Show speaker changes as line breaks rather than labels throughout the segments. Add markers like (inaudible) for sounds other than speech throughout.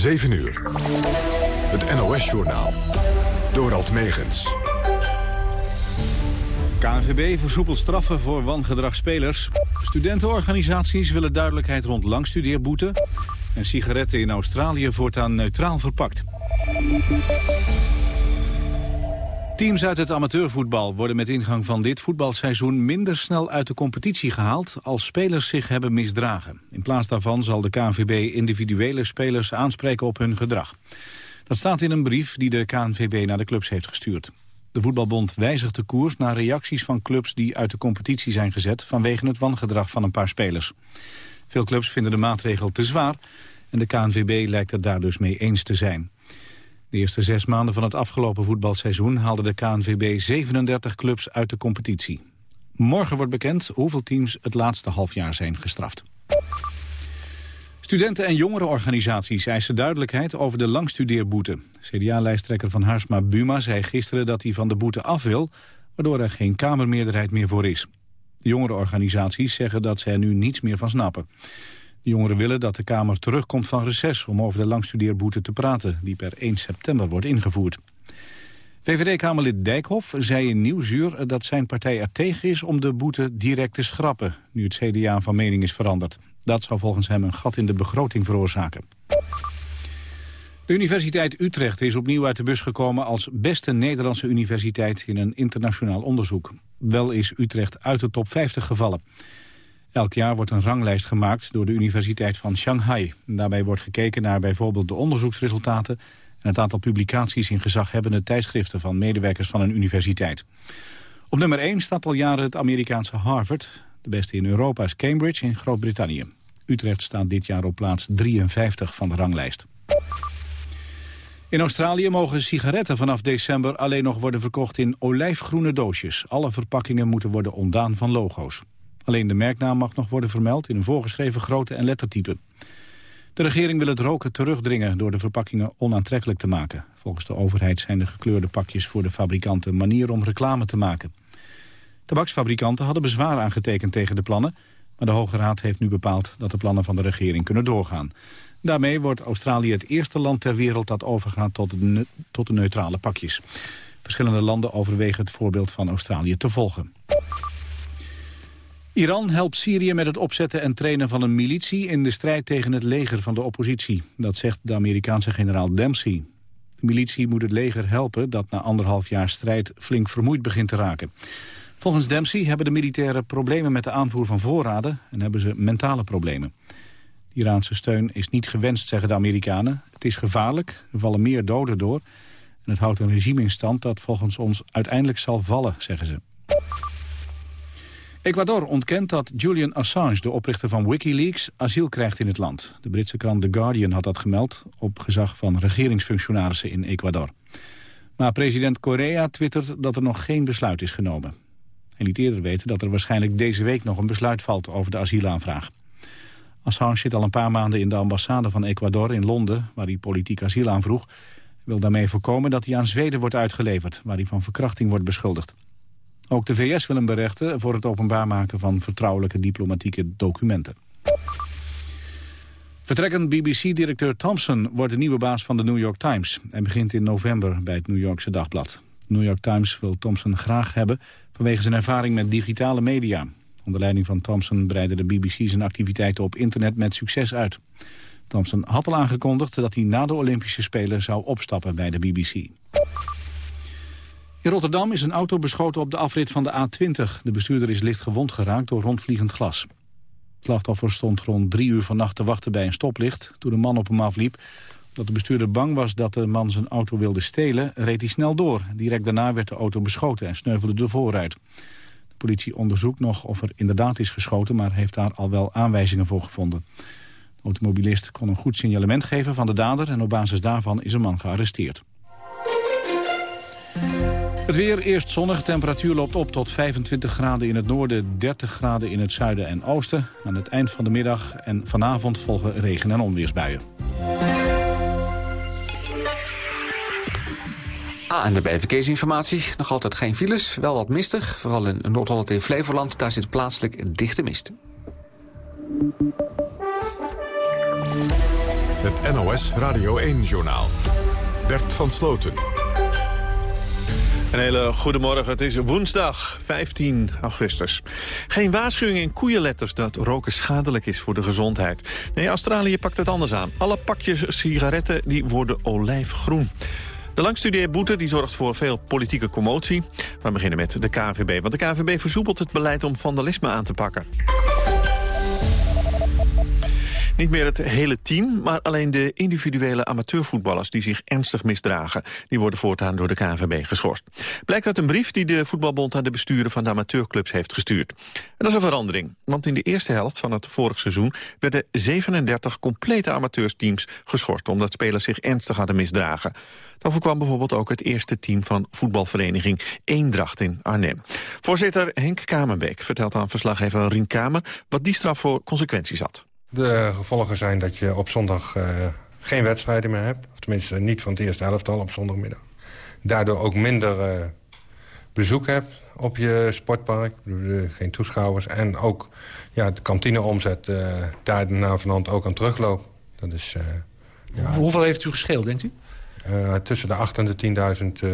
7 uur. Het NOS-journaal. Dorald Megens.
KNVB versoepelt straffen voor wangedragspelers. Studentenorganisaties willen duidelijkheid rond langstudeerboete. En sigaretten in Australië voortaan neutraal verpakt. Teams uit het amateurvoetbal worden met ingang van dit voetbalseizoen minder snel uit de competitie gehaald als spelers zich hebben misdragen. In plaats daarvan zal de KNVB individuele spelers aanspreken op hun gedrag. Dat staat in een brief die de KNVB naar de clubs heeft gestuurd. De voetbalbond wijzigt de koers naar reacties van clubs die uit de competitie zijn gezet vanwege het wangedrag van een paar spelers. Veel clubs vinden de maatregel te zwaar en de KNVB lijkt het daar dus mee eens te zijn. De eerste zes maanden van het afgelopen voetbalseizoen haalde de KNVB 37 clubs uit de competitie. Morgen wordt bekend hoeveel teams het laatste halfjaar zijn gestraft. Studenten- en jongerenorganisaties eisen duidelijkheid over de langstudeerboete. CDA-lijsttrekker van Haarsma Buma zei gisteren dat hij van de boete af wil... waardoor er geen Kamermeerderheid meer voor is. De jongerenorganisaties zeggen dat ze er nu niets meer van snappen. De jongeren willen dat de Kamer terugkomt van reces om over de langstudeerboete te praten, die per 1 september wordt ingevoerd. VVD-Kamerlid Dijkhoff zei in Nieuwsuur dat zijn partij er tegen is om de boete direct te schrappen, nu het CDA van mening is veranderd. Dat zou volgens hem een gat in de begroting veroorzaken. De Universiteit Utrecht is opnieuw uit de bus gekomen als beste Nederlandse universiteit in een internationaal onderzoek. Wel is Utrecht uit de top 50 gevallen. Elk jaar wordt een ranglijst gemaakt door de Universiteit van Shanghai. Daarbij wordt gekeken naar bijvoorbeeld de onderzoeksresultaten... en het aantal publicaties in gezaghebbende tijdschriften... van medewerkers van een universiteit. Op nummer 1 staat al jaren het Amerikaanse Harvard. De beste in Europa is Cambridge in Groot-Brittannië. Utrecht staat dit jaar op plaats 53 van de ranglijst. In Australië mogen sigaretten vanaf december alleen nog worden verkocht in olijfgroene doosjes. Alle verpakkingen moeten worden ontdaan van logo's. Alleen de merknaam mag nog worden vermeld in een voorgeschreven grootte en lettertype. De regering wil het roken terugdringen door de verpakkingen onaantrekkelijk te maken. Volgens de overheid zijn de gekleurde pakjes voor de fabrikanten een manier om reclame te maken. Tabaksfabrikanten hadden bezwaar aangetekend tegen de plannen... maar de Hoge Raad heeft nu bepaald dat de plannen van de regering kunnen doorgaan. Daarmee wordt Australië het eerste land ter wereld dat overgaat tot de, tot de neutrale pakjes. Verschillende landen overwegen het voorbeeld van Australië te volgen. Iran helpt Syrië met het opzetten en trainen van een militie... in de strijd tegen het leger van de oppositie. Dat zegt de Amerikaanse generaal Dempsey. De militie moet het leger helpen dat na anderhalf jaar strijd... flink vermoeid begint te raken. Volgens Dempsey hebben de militairen problemen met de aanvoer van voorraden... en hebben ze mentale problemen. De Iraanse steun is niet gewenst, zeggen de Amerikanen. Het is gevaarlijk, er vallen meer doden door... en het houdt een regime in stand dat volgens ons uiteindelijk zal vallen, zeggen ze. Ecuador ontkent dat Julian Assange, de oprichter van Wikileaks, asiel krijgt in het land. De Britse krant The Guardian had dat gemeld op gezag van regeringsfunctionarissen in Ecuador. Maar president Correa twittert dat er nog geen besluit is genomen. Hij liet eerder weten dat er waarschijnlijk deze week nog een besluit valt over de asielaanvraag. Assange zit al een paar maanden in de ambassade van Ecuador in Londen, waar hij politiek asiel aanvroeg. Hij wil daarmee voorkomen dat hij aan Zweden wordt uitgeleverd, waar hij van verkrachting wordt beschuldigd. Ook de VS wil hem berechten voor het openbaar maken van vertrouwelijke diplomatieke documenten. Vertrekkend BBC-directeur Thompson wordt de nieuwe baas van de New York Times. Hij begint in november bij het New Yorkse dagblad. New York Times wil Thompson graag hebben vanwege zijn ervaring met digitale media. Onder leiding van Thompson breidde de BBC zijn activiteiten op internet met succes uit. Thompson had al aangekondigd dat hij na de Olympische Spelen zou opstappen bij de BBC. In Rotterdam is een auto beschoten op de afrit van de A20. De bestuurder is licht gewond geraakt door rondvliegend glas. Het slachtoffer stond rond drie uur vannacht te wachten bij een stoplicht... toen een man op hem afliep. Omdat de bestuurder bang was dat de man zijn auto wilde stelen... reed hij snel door. Direct daarna werd de auto beschoten en sneuvelde de vooruit. De politie onderzoekt nog of er inderdaad is geschoten... maar heeft daar al wel aanwijzingen voor gevonden. De automobilist kon een goed signalement geven van de dader... en op basis daarvan is een man gearresteerd. Het weer eerst zonnig. Temperatuur loopt op tot 25 graden in het noorden, 30 graden in het zuiden en oosten. Aan het eind van de middag en vanavond volgen regen- en onweersbuien.
Ah, en de verkeersinformatie. Nog altijd geen files, wel wat mistig. Vooral in Noord-Holland en Flevoland, daar zit plaatselijk dichte mist.
Het NOS Radio 1-journaal. Bert van Sloten.
Een hele goede morgen. Het is woensdag 15 augustus. Geen waarschuwing in koeienletters dat roken schadelijk is voor de gezondheid. Nee, Australië pakt het anders aan. Alle pakjes sigaretten die worden olijfgroen. De langstudeerboete die zorgt voor veel politieke commotie. We beginnen met de KVB, want de KVB versoepelt het beleid om vandalisme aan te pakken. Niet meer het hele team, maar alleen de individuele amateurvoetballers... die zich ernstig misdragen. Die worden voortaan door de KNVB geschorst. Blijkt uit een brief die de voetbalbond aan de besturen van de amateurclubs heeft gestuurd. En dat is een verandering, want in de eerste helft van het vorig seizoen... werden 37 complete amateursteams geschorst... omdat spelers zich ernstig hadden misdragen. Daarvoor kwam bijvoorbeeld ook het eerste team van voetbalvereniging Eendracht in Arnhem. Voorzitter Henk Kamerbeek vertelt aan verslaggever Rien Kamer... wat die straf voor consequenties had.
De gevolgen zijn dat je op zondag uh, geen wedstrijden meer hebt. Of tenminste niet van het eerste elftal op zondagmiddag. Daardoor ook minder uh, bezoek hebt op je sportpark. Geen toeschouwers. En ook ja, de kantineomzet uh, daar na vanavond ook aan terugloopt. Dat is,
ja, Hoeveel heeft u gescheeld, denkt u?
tussen de 8 en de 10.000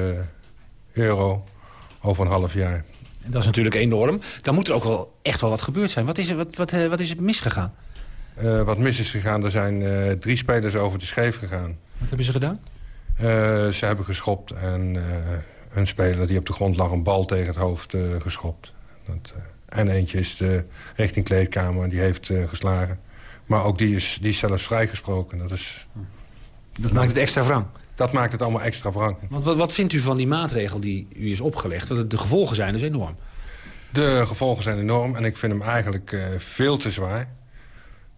euro over een half jaar.
En dat is natuurlijk enorm. Dan moet er ook wel echt wel wat gebeurd zijn. Wat is er, wat, wat, wat is er misgegaan?
Uh, wat mis is gegaan, er zijn uh, drie spelers over de scheef gegaan.
Wat hebben ze gedaan?
Uh, ze hebben geschopt en een speler die op de grond lag... een bal tegen het hoofd geschopt. Dat, en eentje is richting kleedkamer en die heeft geslagen. Maar ook die is, die is zelfs vrijgesproken. Dat, is,
dat maakt het extra wrang?
Dat maakt het allemaal extra wrang.
Want wat, wat vindt u van die maatregel die u is opgelegd? Want de gevolgen zijn dus enorm.
De gevolgen zijn enorm en ik vind hem eigenlijk veel te zwaar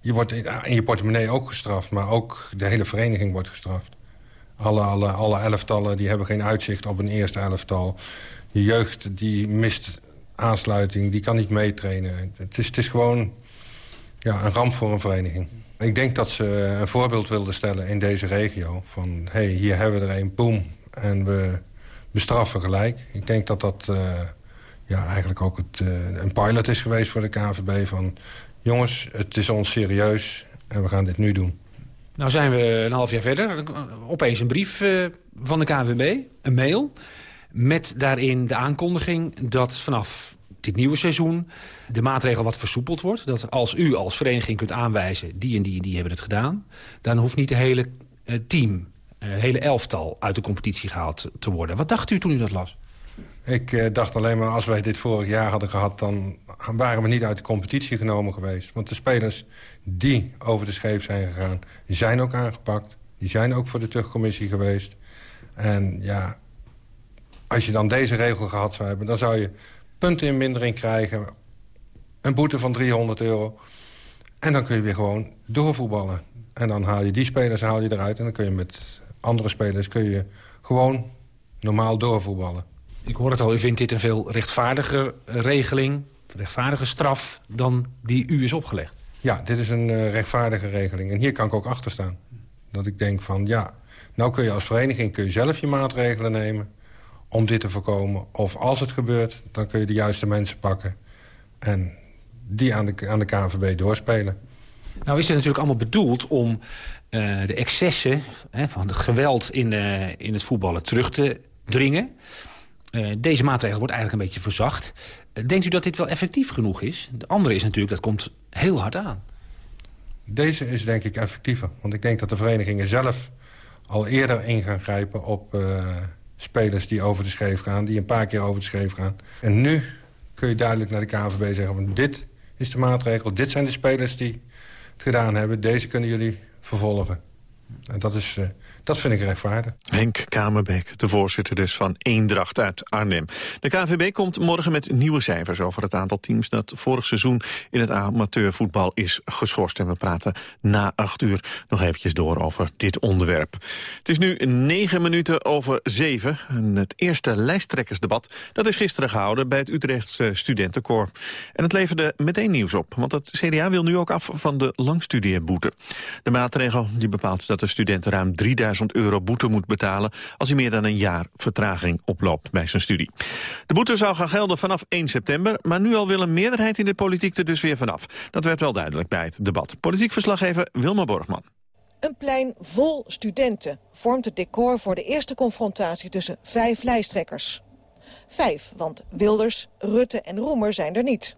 je wordt in je portemonnee ook gestraft, maar ook de hele vereniging wordt gestraft. Alle, alle, alle elftallen die hebben geen uitzicht op een eerste elftal. Je jeugd die mist aansluiting, die kan niet meetrainen. Het is, het is gewoon ja, een ramp voor een vereniging. Ik denk dat ze een voorbeeld wilden stellen in deze regio. Van, hé, hey, hier hebben we er een, boom, en we bestraffen gelijk. Ik denk dat dat uh, ja, eigenlijk ook het, uh, een pilot is geweest voor de KNVB... van jongens, het is ons serieus en we gaan dit nu doen.
Nou zijn we een half jaar verder. Opeens een brief eh, van de KNVB, een mail... met daarin de aankondiging dat vanaf dit nieuwe seizoen... de maatregel wat versoepeld wordt. Dat als u als vereniging kunt aanwijzen... die en die en die hebben het gedaan... dan hoeft niet de hele uh, team, uh, hele elftal uit de competitie gehaald te worden. Wat dacht u toen u dat las?
Ik uh, dacht alleen maar, als wij dit vorig jaar hadden gehad... dan waren we niet uit de competitie genomen geweest. Want de spelers die over de scheef zijn gegaan... zijn ook aangepakt. Die zijn ook voor de terugcommissie geweest. En ja, als je dan deze regel gehad zou hebben... dan zou je punten in mindering krijgen. Een boete van 300 euro. En dan kun je weer gewoon doorvoetballen. En dan haal je die spelers haal je eruit... en dan kun je met andere spelers kun je gewoon normaal doorvoetballen.
Ik hoor het al, u vindt dit een veel rechtvaardiger regeling rechtvaardige straf dan die u is opgelegd.
Ja, dit is een uh, rechtvaardige regeling. En hier kan ik ook achter staan. Dat ik denk van, ja, nou kun je als vereniging kun je zelf je maatregelen nemen... om dit te voorkomen. Of als het gebeurt, dan kun je de juiste mensen pakken... en die aan de, aan de KNVB doorspelen.
Nou is het natuurlijk allemaal bedoeld om uh, de excessen hè, van het geweld in, uh, in het voetballen terug te dringen. Uh, deze maatregel wordt eigenlijk een beetje verzacht. Denkt u dat dit wel effectief genoeg is? De andere is natuurlijk, dat komt heel hard aan.
Deze is denk ik effectiever. Want ik denk dat de verenigingen zelf al eerder in gaan grijpen op uh, spelers die over de scheef gaan. Die een paar keer over de scheef gaan. En nu kun je duidelijk naar de KNVB zeggen... Van dit is de maatregel, dit zijn de spelers die het gedaan hebben. Deze kunnen jullie vervolgen. En dat, is, dat vind ik rechtvaardig.
Henk Kamerbeek, de voorzitter dus van Eendracht uit Arnhem. De KNVB komt morgen met nieuwe cijfers over het aantal teams... dat vorig seizoen in het amateurvoetbal is geschorst. En we praten na acht uur nog eventjes door over dit onderwerp. Het is nu negen minuten over zeven. En het eerste lijsttrekkersdebat dat is gisteren gehouden... bij het Utrechtse Studentenkoor. En het leverde meteen nieuws op. Want het CDA wil nu ook af van de langstudeerboete. De maatregel die bepaalt dat de studenten ruim 3000 euro boete moet betalen... als hij meer dan een jaar vertraging oploopt bij zijn studie. De boete zou gaan gelden vanaf 1 september... maar nu al wil een meerderheid in de politiek er dus weer vanaf. Dat werd wel duidelijk bij het debat. Politiek verslaggever Wilma Borgman.
Een plein vol studenten vormt het decor voor de eerste confrontatie tussen vijf lijsttrekkers. Vijf, want Wilders, Rutte en Roemer zijn er niet.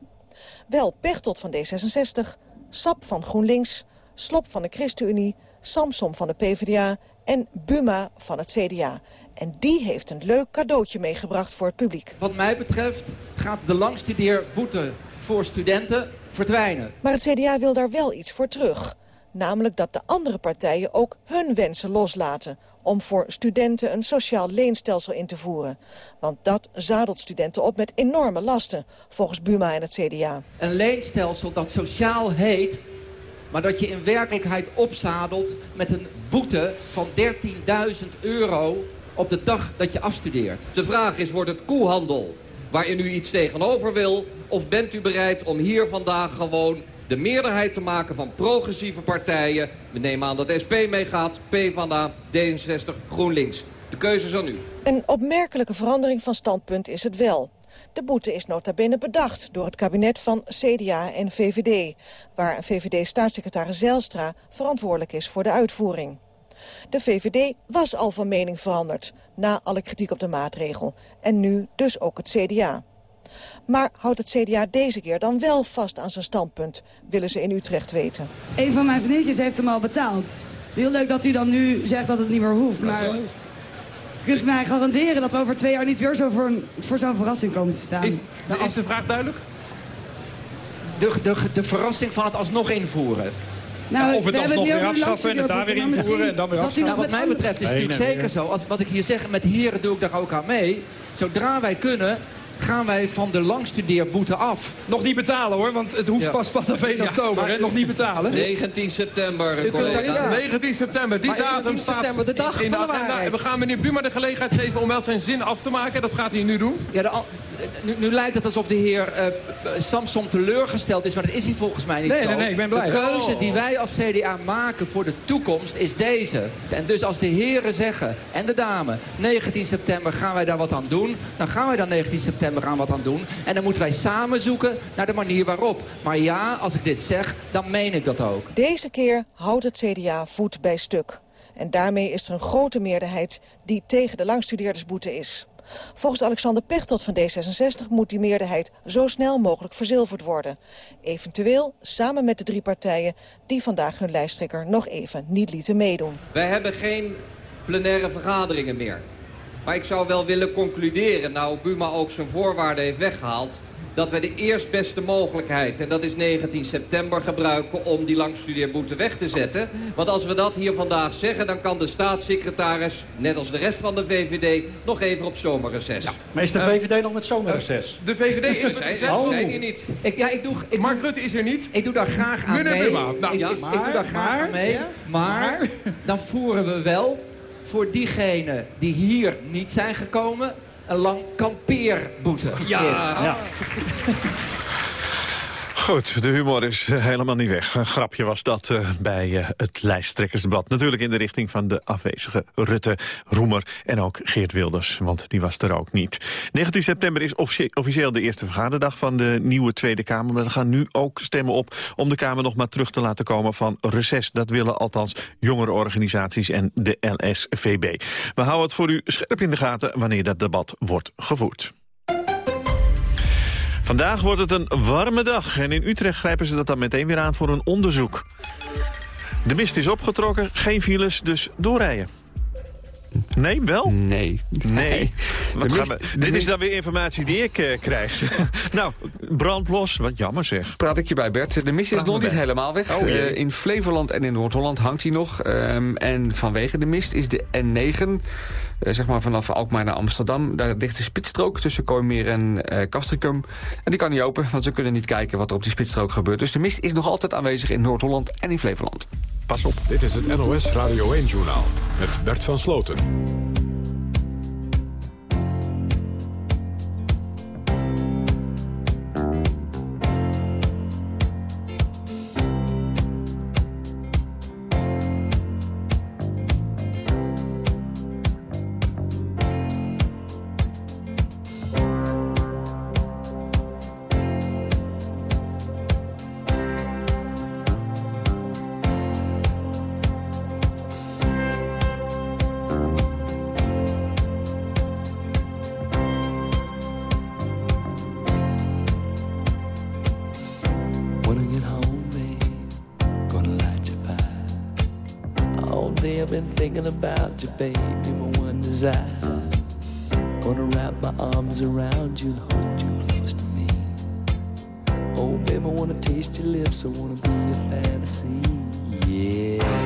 Wel Pechtold van D66, Sap van GroenLinks, Slop van de ChristenUnie... Samsom van de PvdA en Buma van het CDA. En die heeft een leuk cadeautje meegebracht voor het publiek.
Wat mij betreft gaat de langstudeerboete voor studenten verdwijnen.
Maar het CDA wil daar wel iets voor terug. Namelijk dat de andere partijen ook hun wensen loslaten om voor studenten een sociaal leenstelsel in te voeren. Want dat zadelt studenten op met enorme lasten, volgens Buma en het CDA.
Een leenstelsel dat sociaal heet, maar dat je in werkelijkheid opzadelt met een boete van 13.000 euro op de dag dat je afstudeert.
De vraag is, wordt het koehandel waarin u iets tegenover wil... of bent u bereid om hier vandaag gewoon de meerderheid te maken van progressieve partijen. We nemen aan dat SP meegaat, PvdA, D66, GroenLinks. De keuze is aan u.
Een opmerkelijke verandering van standpunt is het wel. De boete is nota bene bedacht door het kabinet van CDA en VVD... waar VVD-staatssecretaris Zijlstra verantwoordelijk is voor de uitvoering. De VVD was al van mening veranderd, na alle kritiek op de maatregel. En nu dus ook het CDA. Maar houdt het CDA deze keer dan wel vast aan zijn standpunt, willen ze in Utrecht weten.
Een van mijn vriendinnetjes heeft hem al betaald. Heel leuk dat u dan nu zegt dat het niet meer hoeft, maar... Kunt mij garanderen dat we over twee jaar niet weer zo voor, voor zo'n verrassing komen te staan?
Is, is de vraag duidelijk?
De, de, de verrassing van het alsnog invoeren.
Nou,
of het
we hebben
alsnog weer afschaffen en het daar weer invoeren en dan weer afschaffen.
Nou, wat mij betreft is het
Nee,
natuurlijk
nee,
zeker zo. Als, wat ik hier zeg, met heren doe ik daar ook aan mee. Zodra wij kunnen, gaan wij van de langstudeerboete af.
Nog niet betalen hoor, want het hoeft
Ja.
pas vanaf 1 oktober. hè? Nog niet betalen.
19 september,
Ja.
collega.
19 september, die
Maar
datum
19
staat
september, de dag
in de
van de
agenda. we gaan meneer Buma de gelegenheid geven om wel zijn zin af te maken. Dat gaat hij nu doen.
Ja, de nu, nu lijkt het alsof de heer eh, Samson teleurgesteld is, maar dat is hij volgens mij niet
Nee,
zo.
nee, nee, ik ben blij.
De keuze die wij als CDA maken voor de toekomst is deze. En dus als de heren zeggen, en de dame, 19 september gaan wij daar wat aan doen... dan gaan wij dan 19 september aan wat aan doen. En dan moeten wij samen zoeken naar de manier waarop. Maar ja, als ik dit zeg, dan meen ik dat ook.
Deze keer houdt het CDA voet bij stuk. En daarmee is er een grote meerderheid die tegen de langstudeerdersboete is. Volgens Alexander Pechtold van D66 moet die meerderheid zo snel mogelijk verzilverd worden. Eventueel samen met de drie partijen die vandaag hun lijsttrekker nog even niet lieten meedoen.
Wij hebben geen plenaire vergaderingen meer. Maar ik zou wel willen concluderen, nou Buma ook zijn voorwaarden heeft weggehaald... dat wij de eerstbeste mogelijkheid, en dat is 19 september, gebruiken om die langstudeerboete weg te zetten. Want als we dat hier vandaag zeggen, dan kan de staatssecretaris, net als de rest van de VVD, nog even op zomerreces.
Maar is de VVD nog met zomerreces?
De VVD is met
zijn, hier niet.
Ik, ja, ik doe, ik,
Mark Rutte is er niet.
ik doe daar graag aan
Meneer
mee.
Buma, nou,
ik,
ja,
ik, ik doe daar graag
maar,
aan mee.
ja,
maar dan voeren we wel voor diegenen die hier niet zijn gekomen... een lang kampeerboete.
Ja,
Ja.
Goed, de humor is eh, helemaal niet weg. Een grapje was dat eh, bij eh, het lijsttrekkersdebat. Natuurlijk in de richting van de afwezige Rutte, Roemer en ook Geert Wilders. Want die was er ook niet. 19 september is officie- officieel de eerste vergaderdag van de nieuwe Tweede Kamer. Maar er gaan nu ook stemmen op om de Kamer nog maar terug te laten komen van reces. Dat willen althans jongere organisaties en de LSVB. We houden het voor u scherp in de gaten wanneer dat debat wordt gevoerd. Vandaag wordt het een warme dag en in Utrecht grijpen ze dat dan meteen weer aan voor een onderzoek. De mist is opgetrokken, geen files, dus doorrijden. Nee, wel?
Nee.
Nee. Wat
mist-
we- dit is dan weer informatie die ik eh, krijg. (laughs) nou, brandlos, wat jammer zeg.
Praat ik je bij, Bert. De mist is nog niet helemaal weg.
Oh.
Eh, in Flevoland en in Noord-Holland hangt hij nog. Ehm, en vanwege de mist is de N9, eh, zeg maar vanaf Alkmaar naar Amsterdam... daar ligt de spitsstrook tussen Kooimeer en eh Castricum. En die kan niet open, want ze kunnen niet kijken wat er op die spitsstrook gebeurt. Dus de mist is nog altijd aanwezig in Noord-Holland en in Flevoland.
Pas op.
Dit is het NOS Radio 1-journaal met Bert van Sloten.
Been thinking about you, baby, my one desire. Gonna wrap my arms around you and hold you close to me. Oh, baby, I wanna taste your lips, I wanna be a fantasy, yeah.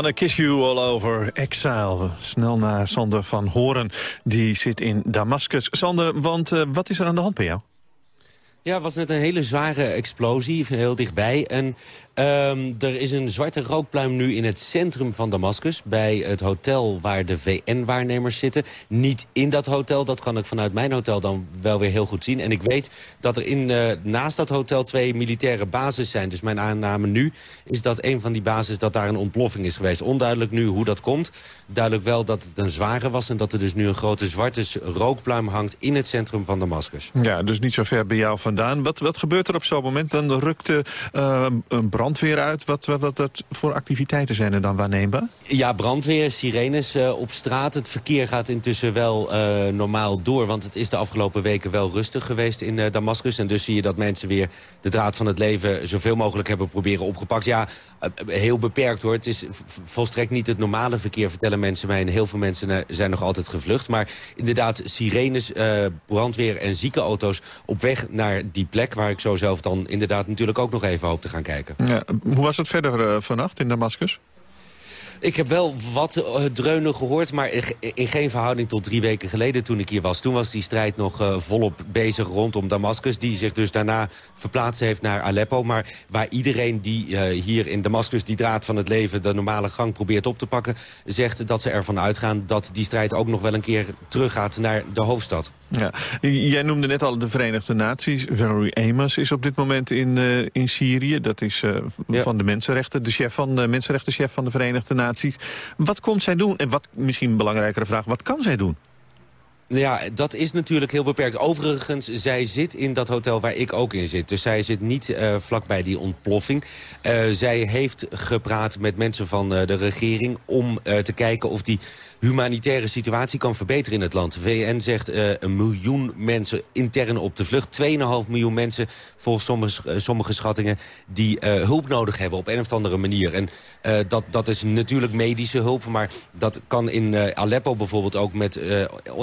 Wanna Kiss You All Over Exile. Snel naar Sander van Horen, die zit in Damascus. Sander, want uh, wat is er aan de hand bij jou?
Ja, het was net een hele zware explosie, heel dichtbij. En Um, er is een zwarte rookpluim nu in het centrum van Damascus... bij het hotel waar de VN-waarnemers zitten. Niet in dat hotel, dat kan ik vanuit mijn hotel dan wel weer heel goed zien. En ik weet dat er in, uh, naast dat hotel twee militaire bases zijn. Dus mijn aanname nu is dat een van die bases... dat daar een ontploffing is geweest. Onduidelijk nu hoe dat komt. Duidelijk wel dat het een zware was... en dat er dus nu een grote zwarte rookpluim hangt in het centrum van Damascus.
Ja, dus niet zo ver bij jou vandaan. Wat, wat gebeurt er op zo'n moment? Dan rukte uh, een brand brandweer uit? Wat, wat, wat, voor activiteiten zijn er dan waarneembaar?
Ja, brandweer, sirenes uh, op straat. Het verkeer gaat intussen wel uh, normaal door. Want het is de afgelopen weken wel rustig geweest in uh, Damascus. En dus zie je dat mensen weer de draad van het leven... zoveel mogelijk hebben proberen opgepakt. Ja, heel beperkt hoor. Het is volstrekt niet het normale verkeer, vertellen mensen mij. En heel veel mensen zijn nog altijd gevlucht. Maar inderdaad, sirenes, brandweer en ziekenauto's... op weg naar die plek waar ik zo zelf dan inderdaad natuurlijk ook nog even hoop te gaan kijken.
Hoe was het verder vannacht in Damascus?
Ik heb wel wat uh, dreunen gehoord, maar in geen verhouding tot drie weken geleden toen ik hier was. Toen was die strijd nog uh, volop bezig rondom Damascus, die zich dus daarna verplaatst heeft naar Aleppo. Maar waar iedereen die uh, hier in Damascus die draad van het leven, de normale gang probeert op te pakken, zegt dat ze ervan uitgaan dat die strijd ook nog wel een keer teruggaat naar de hoofdstad.
Ja. Jij noemde net al de Verenigde Naties. Valerie Amos is op dit moment in, in Syrië. Dat is ja. van de mensenrechten, de chef van de mensenrechtenchef van de Verenigde Naties. Wat komt zij doen? En wat misschien een belangrijkere vraag, wat kan zij doen?
Ja, dat is natuurlijk heel beperkt. Overigens, zij zit in dat hotel waar ik ook in zit. Dus zij zit niet uh, vlakbij die ontploffing. Uh, zij heeft gepraat met mensen van uh, de regering... om te kijken of die humanitaire situatie kan verbeteren in het land. VN zegt uh, een miljoen mensen intern op de vlucht. 2,5 miljoen mensen, volgens sommige, sommige schattingen... die uh, hulp nodig hebben op een of andere manier. En dat, dat is natuurlijk medische hulp, maar dat kan in Aleppo bijvoorbeeld ook met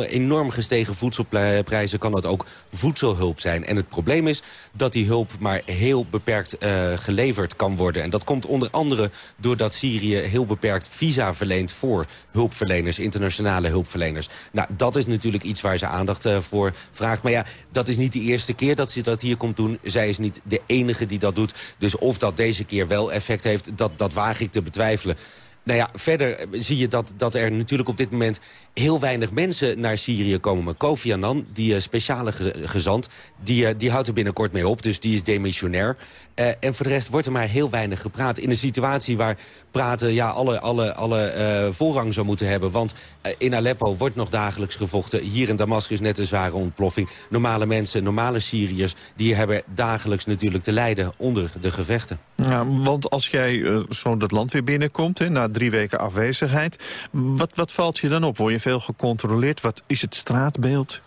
enorm gestegen voedselprijzen kan dat ook voedselhulp zijn. En het probleem is dat die hulp maar heel beperkt geleverd kan worden. En dat komt onder andere doordat Syrië heel beperkt visa verleent voor hulpverleners, internationale hulpverleners. Nou, dat is natuurlijk iets waar ze aandacht voor vraagt. Maar ja, dat is niet de eerste keer dat ze dat hier komt doen. Zij is niet de enige die dat doet. Dus of dat deze keer wel effect heeft, dat, dat waag ik te betwijfelen. Nou ja, verder zie je dat, dat er natuurlijk op dit moment heel weinig mensen naar Syrië komen. Maar Kofi Annan, die uh, speciale gezant, die, uh, die houdt er binnenkort mee op. Dus die is demissionair. Uh, en voor de rest wordt er maar heel weinig gepraat. In een situatie waar praten ja, alle, alle, alle voorrang zou moeten hebben. Want in Aleppo wordt nog dagelijks gevochten. Hier in Damascus net een zware ontploffing. Normale mensen, normale Syriërs... die hebben dagelijks natuurlijk te lijden onder de gevechten.
Ja, want als jij zo dat land weer binnenkomt, hè, na drie weken afwezigheid... wat, wat valt je dan op? Word je veel gecontroleerd? Wat is het straatbeeld?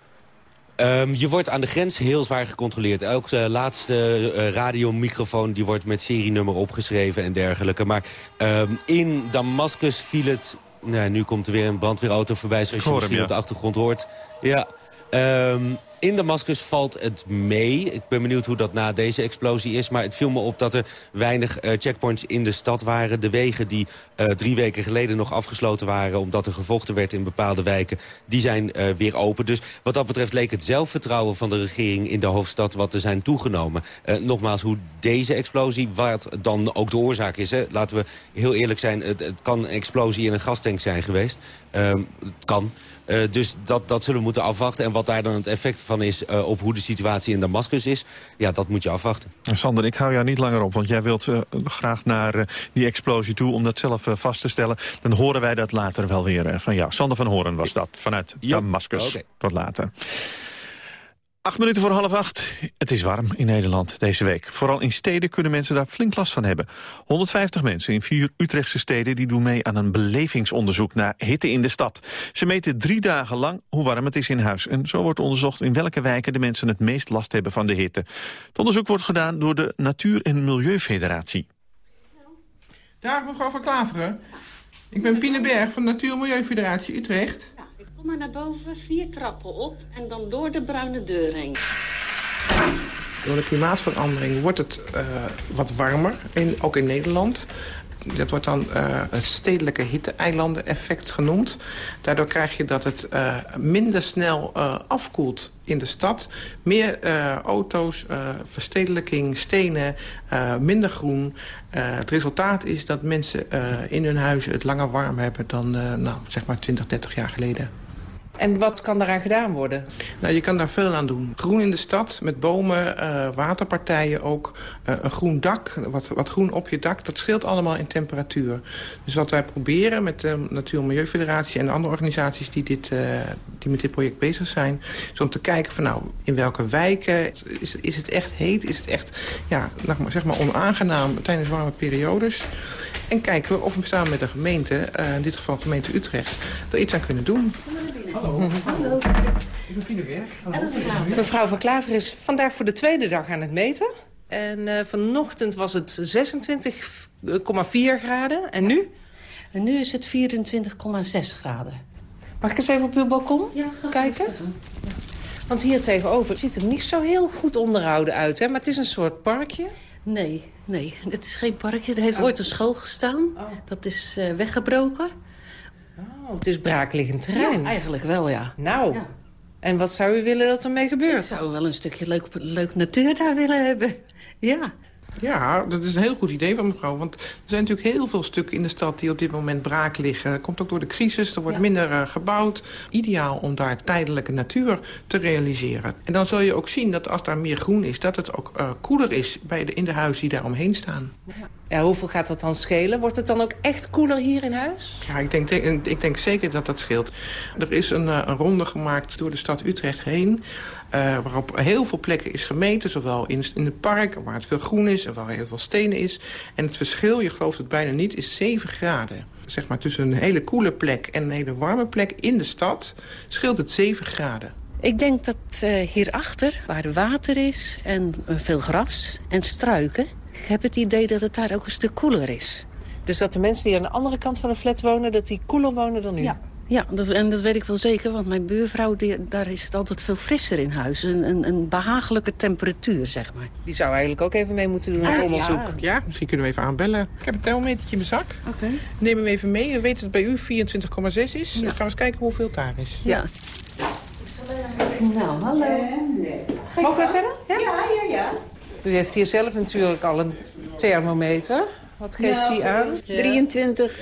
Um, je wordt aan de grens heel zwaar gecontroleerd. Elke uh, laatste uh, radiomicrofoon die wordt met serienummer opgeschreven en dergelijke. Maar um, in Damascus viel het... Nou, nu komt er weer een brandweerauto voorbij, zoals je misschien hem, ja. op de achtergrond hoort. Ja, um, in Damascus valt het mee. Ik ben benieuwd hoe dat na deze explosie is. Maar het viel me op dat er weinig uh, checkpoints in de stad waren. De wegen die uh, drie weken geleden nog afgesloten waren... omdat er gevochten werd in bepaalde wijken, die zijn uh, weer open. Dus wat dat betreft leek het zelfvertrouwen van de regering in de hoofdstad... wat te zijn toegenomen. nogmaals, hoe deze explosie, wat dan ook de oorzaak is... Hè, laten we heel eerlijk zijn, het, het kan een explosie in een gastank zijn geweest. het kan. Uh, dus dat, dat zullen we moeten afwachten. En wat daar dan het effect van is uh, op hoe de situatie in Damascus is... ja, dat moet je afwachten.
Sander, ik hou jou niet langer op, want jij wilt uh, graag naar die explosie toe... om dat zelf vast te stellen. Dan horen wij dat later wel weer van jou. Sander van Horen was dat, vanuit. Damascus. Okay. Tot later. Acht minuten voor half acht. Het is warm in Nederland deze week. Vooral in steden kunnen mensen daar flink last van hebben. 150 mensen in vier Utrechtse steden die doen mee aan een belevingsonderzoek naar hitte in de stad. Ze meten drie dagen lang hoe warm het is in huis. En zo wordt onderzocht in welke wijken de mensen het meest last hebben van de hitte. Het onderzoek wordt gedaan door de Natuur- en Milieufederatie.
Dag mevrouw van Klaveren. Ik ben Pine Berg van Natuur- en Milieufederatie Utrecht.
Kom maar naar boven, vier trappen op en dan door de bruine deur heen.
Door de klimaatverandering wordt het uh, wat warmer, ook in Nederland. Dat wordt dan uh, het stedelijke hitte-eilanden-effect genoemd. Daardoor krijg je dat het uh, minder snel afkoelt in de stad. Meer auto's, verstedelijking, stenen, minder groen. het resultaat is dat mensen in hun huizen het langer warm hebben dan nou, zeg maar 20, 30 jaar geleden.
En wat kan daaraan gedaan worden?
Nou, je kan daar veel aan doen. Groen in de stad, met bomen, uh, waterpartijen ook. Uh, een groen dak, wat, wat groen op je dak, dat scheelt allemaal in temperatuur. Dus wat wij proberen met de Natuur- en Milieufederatie... en andere organisaties die, dit, uh, die met dit project bezig zijn... is om te kijken van nou, in welke wijken is, is het echt heet? Is het echt ja, zeg maar onaangenaam tijdens warme periodes? En kijken we of we samen met de gemeente, in dit geval gemeente Utrecht... er iets aan kunnen doen.
Hallo. Hallo. Ik ben Pine Berg. Mevrouw van Klaver is vandaag voor de tweede dag aan het meten. En uh, vanochtend was het 26,4 graden. En nu?
En nu is het 24,6 graden.
Mag ik eens even op uw balkon
ja,
kijken? Want hier tegenover ziet het niet zo heel goed onderhouden uit. Hè? Maar het is een soort parkje.
Nee, nee. Het is geen parkje. Er heeft
Oh.
ooit een school gestaan. Dat is eh, weggebroken.
Oh, het is braakliggend terrein.
Ja, eigenlijk wel, ja.
Nou, en wat zou u willen dat ermee gebeurt?
Ik zou wel een stukje leuk, leuk natuur daar willen hebben. Ja.
Ja, dat is een heel goed idee van mevrouw. Want er zijn natuurlijk heel veel stukken in de stad die op dit moment braak liggen. Dat komt ook door de crisis, er wordt minder eh, gebouwd. Ideaal om daar tijdelijke natuur te realiseren. En dan zul je ook zien dat als daar meer groen is... dat het ook eh, koeler is bij de, in de huizen die daar omheen staan.
Ja, hoeveel gaat dat dan schelen? Wordt het dan ook echt koeler hier in huis?
Ja, ik denk, ik denk zeker dat dat scheelt. Er is een, eh, een ronde gemaakt door de stad Utrecht heen... eh, waarop heel veel plekken is gemeten, zowel in, in het park... waar het veel groen is en waar heel veel stenen is. En het verschil, je gelooft het bijna niet, is 7 graden. Zeg maar tussen een hele koele plek en een hele warme plek in de stad... scheelt het 7 graden.
Ik denk dat eh, hierachter, waar water is en veel gras en struiken... ik heb het idee dat het daar ook een stuk koeler is.
Dus dat de mensen die aan de andere kant van de flat wonen... dat die koeler wonen dan u?
Ja. Ja, dat, en dat weet ik wel zeker, want mijn buurvrouw, die, daar is het altijd veel frisser in huis. Een, een, een behagelijke temperatuur, zeg maar.
Die zou eigenlijk ook even mee moeten doen aan het
Ah,
onderzoek.
Ja, ja, misschien kunnen we even aanbellen. Ik heb een thermometertje in mijn zak.
Oké.
Neem hem even mee. We weten dat het bij u 24,6 is. Dan gaan we eens kijken hoeveel het daar is.
Ja. Nou, hallo.
Mogen we verder?
Ja, ja, ja.
U heeft hier zelf natuurlijk al een thermometer. Wat geeft
Nou,
die aan?
23.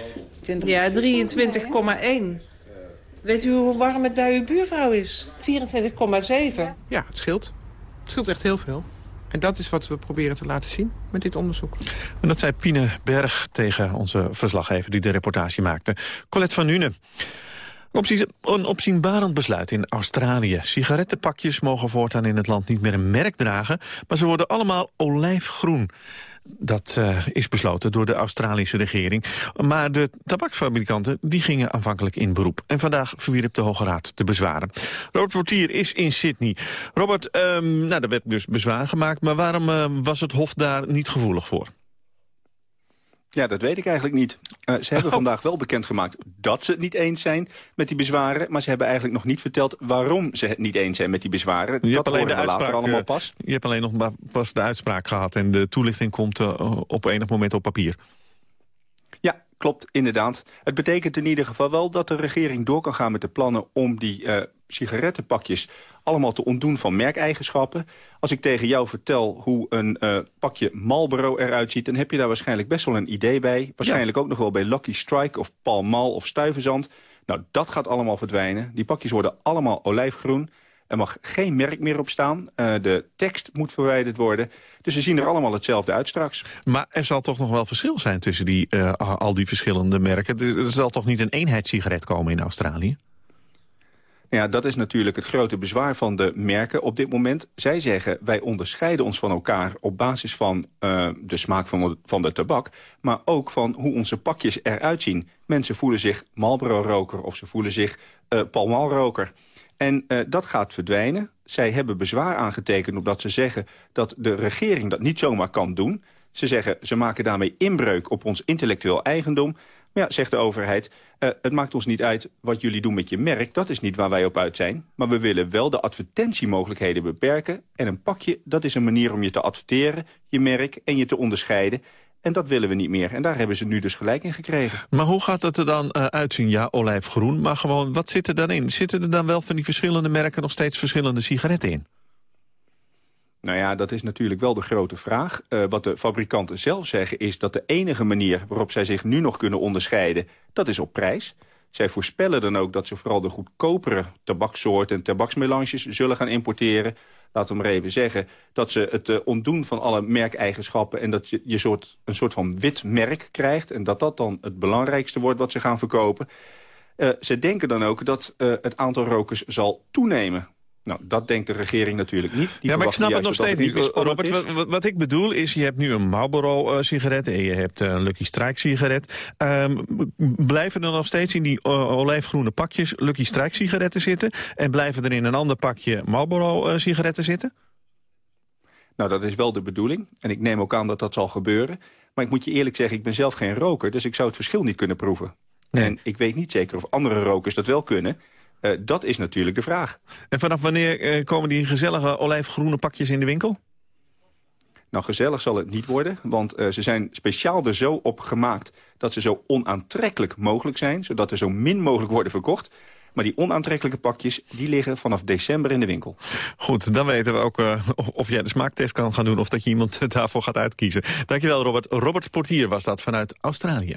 Ja, 23,1. Weet u hoe warm het bij uw buurvrouw is? 24,7.
Ja, het scheelt. Het scheelt echt heel veel. En dat is wat we proberen te laten zien met dit onderzoek.
En dat zei Pine Berg tegen onze verslaggever die de reportage maakte. Colette van Nuenen. Een opzienbarend besluit in Australië. Sigarettenpakjes mogen voortaan in het land niet meer een merk dragen... maar ze worden allemaal olijfgroen. Dat eh, is besloten door de Australische regering. Maar de tabaksfabrikanten die gingen aanvankelijk in beroep. En vandaag verwierp de Hoge Raad de bezwaren. Robert Portier is in Sydney. Robert, ehm, nou, er werd dus bezwaar gemaakt... maar waarom eh, was het Hof daar niet gevoelig voor?
Ja, dat weet ik eigenlijk niet. Eh, ze hebben vandaag wel bekendgemaakt dat ze het niet eens zijn met die bezwaren. Maar ze hebben eigenlijk nog niet verteld waarom ze het niet eens zijn met die bezwaren.
Je
dat
hebt alleen de
we later
uitspraak,
allemaal
eh,
pas.
Je hebt alleen nog maar pas de uitspraak gehad en de toelichting komt eh, op enig moment op papier.
Ja, klopt, inderdaad. Het betekent in ieder geval wel dat de regering door kan gaan met de plannen om die eh, sigarettenpakjes allemaal te ontdoen van merkeigenschappen. Als ik tegen jou vertel hoe een eh, pakje Marlboro eruit ziet... dan heb je daar waarschijnlijk best wel een idee bij. Waarschijnlijk ook nog wel bij Lucky Strike of Pall Mall of Stuyvesant. Nou, dat gaat allemaal verdwijnen. Die pakjes worden allemaal olijfgroen. Er mag geen merk meer op staan. Eh, de tekst moet verwijderd worden. Dus ze zien er allemaal hetzelfde uit straks.
Maar er zal toch nog wel verschil zijn tussen die, eh, al die verschillende merken. Er er zal toch niet een eenheidssigaret komen in Australië?
Ja, dat is natuurlijk het grote bezwaar van de merken op dit moment. Zij zeggen, wij onderscheiden ons van elkaar op basis van uh, de smaak van van de tabak... maar ook van hoe onze pakjes eruit zien. Mensen voelen zich Marlboro-roker of ze voelen zich uh, Pall Mall-roker. En uh, dat gaat verdwijnen. Zij hebben bezwaar aangetekend omdat ze zeggen dat de regering dat niet zomaar kan doen. Ze zeggen, ze maken daarmee inbreuk op ons intellectueel eigendom... Maar ja, zegt de overheid, uh, het maakt ons niet uit wat jullie doen met je merk. Dat is niet waar wij op uit zijn. Maar we willen wel de advertentiemogelijkheden beperken. En een pakje, dat is een manier om je te adverteren, je merk en je te onderscheiden. En dat willen we niet meer. En daar hebben ze nu dus gelijk in gekregen.
Maar hoe gaat het er dan uh, uitzien? Ja, olijfgroen, maar gewoon, wat zit er dan in? Zitten er dan wel van die verschillende merken nog steeds verschillende sigaretten in?
Nou ja, dat is natuurlijk wel de grote vraag. Uh, wat de fabrikanten zelf zeggen is dat de enige manier waarop zij zich nu nog kunnen onderscheiden... dat is op prijs. Zij voorspellen dan ook dat ze vooral de goedkopere tabaksoorten en tabaksmelanges zullen gaan importeren. Laten we maar even zeggen dat ze het uh, ontdoen van alle merkeigenschappen... en dat je, je soort, een soort van wit merk krijgt... en dat dat dan het belangrijkste wordt wat ze gaan verkopen. Uh, ze denken dan ook dat het aantal rokers zal toenemen. Nou, dat denkt de regering natuurlijk niet. Die
ja, maar ik snap het nog steeds niet.
Robert,
wat, ik bedoel is, je hebt nu een Marlboro-sigaret... en je hebt een Lucky Strike-sigaret. Um, blijven er nog steeds in die uh, olijfgroene pakjes Lucky Strike-sigaretten zitten... en blijven er in een ander pakje Marlboro-sigaretten zitten?
Nou, dat is wel de bedoeling. En ik neem ook aan dat dat zal gebeuren. Maar ik moet je eerlijk zeggen, ik ben zelf geen roker... dus ik zou het verschil niet kunnen proeven. Nee. En ik weet niet zeker of andere rokers dat wel kunnen... Uh, dat is natuurlijk de vraag.
En vanaf wanneer uh, komen die gezellige olijfgroene pakjes in de winkel?
Nou, gezellig zal het niet worden, want eh, ze zijn speciaal er zo op gemaakt... dat ze zo onaantrekkelijk mogelijk zijn, zodat er zo min mogelijk worden verkocht. Maar die onaantrekkelijke pakjes, die liggen vanaf december in de winkel.
Goed, dan weten we ook uh, of jij de smaaktest kan gaan doen... of dat je iemand (laughs) daarvoor gaat uitkiezen. Dankjewel, Robert. Robert Portier was dat vanuit Australië.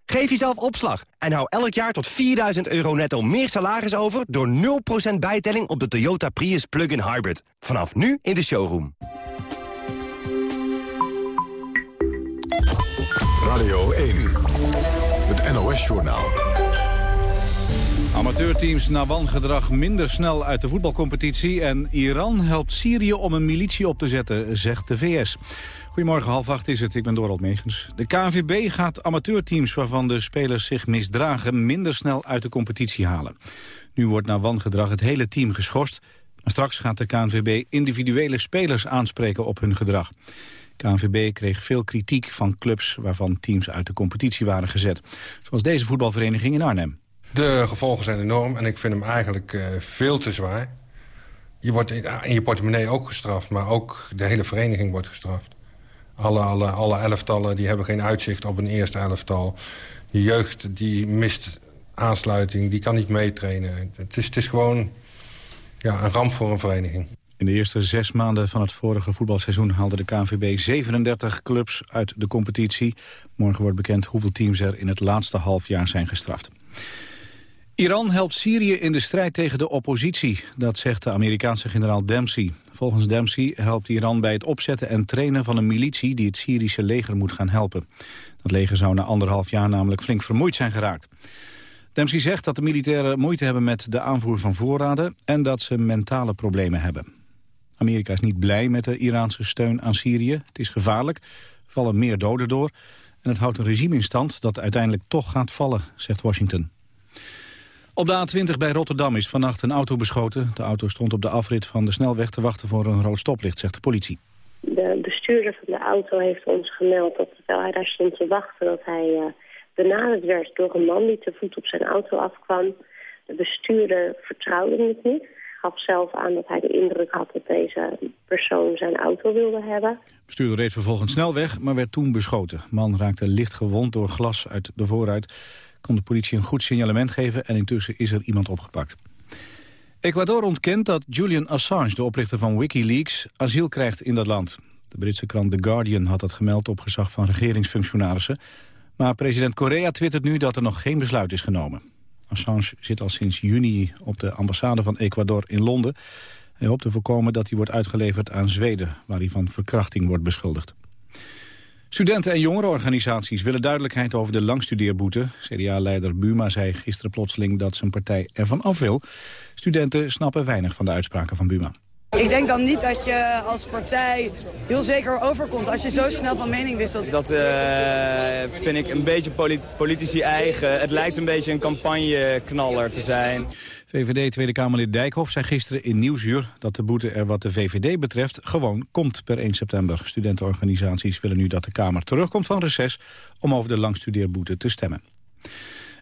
Geef jezelf opslag en hou elk jaar tot 4000 euro netto meer salaris over... door 0% bijtelling op de Toyota Prius Plug-in Hybrid. Vanaf nu in de showroom.
Radio 1, het NOS-journaal.
Amateurteams na wangedrag minder snel uit de voetbalcompetitie... en Iran helpt Syrië om een militie op te zetten, zegt de VS. Goedemorgen, half acht is het. Ik ben Dorald Megens. De KNVB gaat amateurteams waarvan de spelers zich misdragen... minder snel uit de competitie halen. Nu wordt na wangedrag het hele team geschorst. Maar straks gaat de KNVB individuele spelers aanspreken op hun gedrag. KNVB kreeg veel kritiek van clubs waarvan teams uit de competitie waren gezet. Zoals deze voetbalvereniging in Arnhem.
De gevolgen zijn enorm en ik vind hem eigenlijk uh, veel te zwaar. Je wordt in je portemonnee ook gestraft, maar ook de hele vereniging wordt gestraft. Alle, alle, alle elftallen die hebben geen uitzicht op een eerste elftal. De jeugd die mist aansluiting, die kan niet meetrainen. Het is, het is gewoon ja, een ramp voor een vereniging.
In de eerste zes maanden van het vorige voetbalseizoen haalde de KNVB 37 clubs uit de competitie. Morgen wordt bekend hoeveel teams er in het laatste halfjaar zijn gestraft. Iran helpt Syrië in de strijd tegen de oppositie. Dat zegt de Amerikaanse generaal Dempsey. Volgens Dempsey helpt Iran bij het opzetten en trainen van een militie... die het Syrische leger moet gaan helpen. Dat leger zou na anderhalf jaar namelijk flink vermoeid zijn geraakt. Dempsey zegt dat de militairen moeite hebben met de aanvoer van voorraden... en dat ze mentale problemen hebben. Amerika is niet blij met de Iraanse steun aan Syrië. Het is gevaarlijk, er vallen meer doden door... en het houdt een regime in stand dat uiteindelijk toch gaat vallen, zegt Washington. Op de A20 bij Rotterdam is vannacht een auto beschoten. De auto stond op de afrit van de snelweg te wachten voor een rood stoplicht, zegt de politie.
De bestuurder van de auto heeft ons gemeld dat terwijl hij daar stond te wachten... dat hij uh, benaderd werd door een man die te voet op zijn auto afkwam. De bestuurder vertrouwde het niet. Gaf zelf aan dat hij de indruk had dat deze persoon zijn auto wilde hebben. De
bestuurder reed vervolgens snel weg, maar werd toen beschoten. De man raakte licht gewond door glas uit de voorruit kon de politie een goed signalement geven en intussen is er iemand opgepakt. Ecuador ontkent dat Julian Assange, de oprichter van Wikileaks, asiel krijgt in dat land. De Britse krant The Guardian had dat gemeld op gezag van regeringsfunctionarissen. Maar president Correa twittert nu dat er nog geen besluit is genomen. Assange zit al sinds juni op de ambassade van Ecuador in Londen. Hij hoopt te voorkomen dat hij wordt uitgeleverd aan Zweden... waar hij van verkrachting wordt beschuldigd. Studenten- en jongerenorganisaties willen duidelijkheid over de langstudeerboete. CDA-leider Buma zei gisteren plotseling dat zijn partij ervan af wil. Studenten snappen weinig van de uitspraken van Buma.
Ik denk dan niet dat je als partij heel zeker overkomt als je zo snel van mening wisselt.
Dat uh, vind ik een beetje politici eigen. Het lijkt een beetje een campagneknaller te zijn.
VVD Tweede Kamerlid Dijkhoff zei gisteren in Nieuwsuur... dat de boete er wat de VVD betreft gewoon komt per 1 september. Studentenorganisaties willen nu dat de Kamer terugkomt van reces... om over de langstudeerboete te stemmen.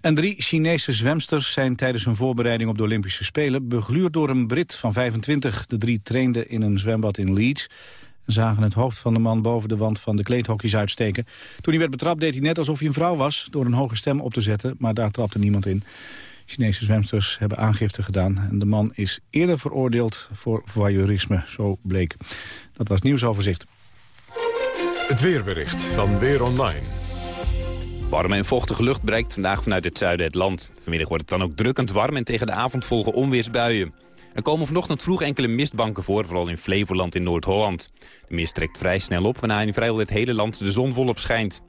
En drie Chinese zwemsters zijn tijdens hun voorbereiding op de Olympische Spelen... begluurd door een Brit van 25. De drie trainden in een zwembad in Leeds en zagen het hoofd van de man boven de wand van de kleedhokjes uitsteken. Toen hij werd betrapt deed hij net alsof hij een vrouw was... door een hoge stem op te zetten, maar daar trapte niemand in. Chinese zwemsters hebben aangifte gedaan. En de man is eerder veroordeeld voor voyeurisme, zo bleek. Dat was nieuwsoverzicht.
Het weerbericht van Weer Online.
Warme en vochtige lucht bereikt vandaag vanuit het zuiden het land. Vanmiddag wordt het dan ook drukkend warm en tegen de avond volgen onweersbuien. Er komen vanochtend vroeg enkele mistbanken voor, vooral in Flevoland in Noord-Holland. De mist trekt vrij snel op, waarna in vrijwel het hele land de zon volop schijnt.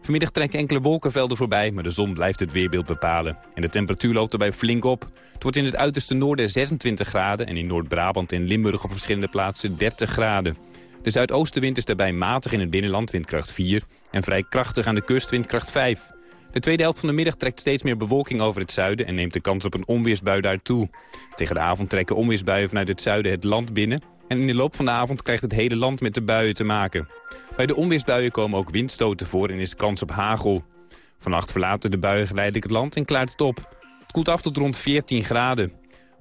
Vanmiddag trekken enkele wolkenvelden voorbij, maar de zon blijft het weerbeeld bepalen. En de temperatuur loopt erbij flink op. Het wordt in het uiterste noorden 26 graden en in Noord-Brabant en Limburg op verschillende plaatsen 30 graden. De zuidoostenwind is daarbij matig in het binnenland, windkracht 4... en vrij krachtig aan de kust, windkracht 5. De tweede helft van de middag trekt steeds meer bewolking over het zuiden... en neemt de kans op een onweersbui daar toe. Tegen de avond trekken onweersbuien vanuit het zuiden het land binnen... en in de loop van de avond krijgt het hele land met de buien te maken. Bij de onweersbuien komen ook windstoten voor en is kans op hagel. Vannacht verlaten de buien geleidelijk het land en klaart het op. Het koelt af tot rond 14 graden.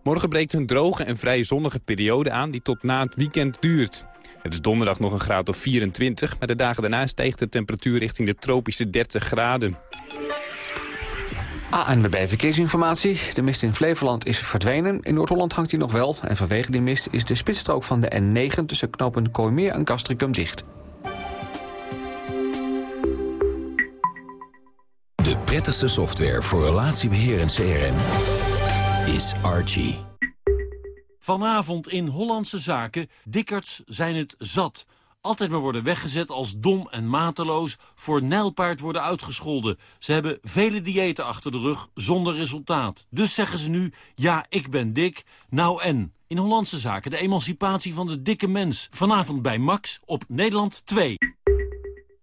Morgen breekt een droge en vrij zonnige periode aan die tot na het weekend duurt. Het is donderdag nog een graad of 24, maar de dagen daarna stijgt de temperatuur richting de tropische 30 graden.
ANWB Verkeersinformatie. De mist in Flevoland is verdwenen. In Noord-Holland hangt hij nog wel. En vanwege die mist is de spitsstrook van de N9... tussen knopen Kooimeer en Castricum dicht.
De prettigste software voor relatiebeheer en CRM is Archie.
Vanavond in Hollandse Zaken, dikkerts zijn het zat. Altijd maar worden weggezet als dom en mateloos, voor nijlpaard worden uitgescholden. Ze hebben vele diëten achter de rug, zonder resultaat. Dus zeggen ze nu, ja, ik ben dik, nou en. In Hollandse Zaken, de emancipatie van de dikke mens. Vanavond bij Max op Nederland 2.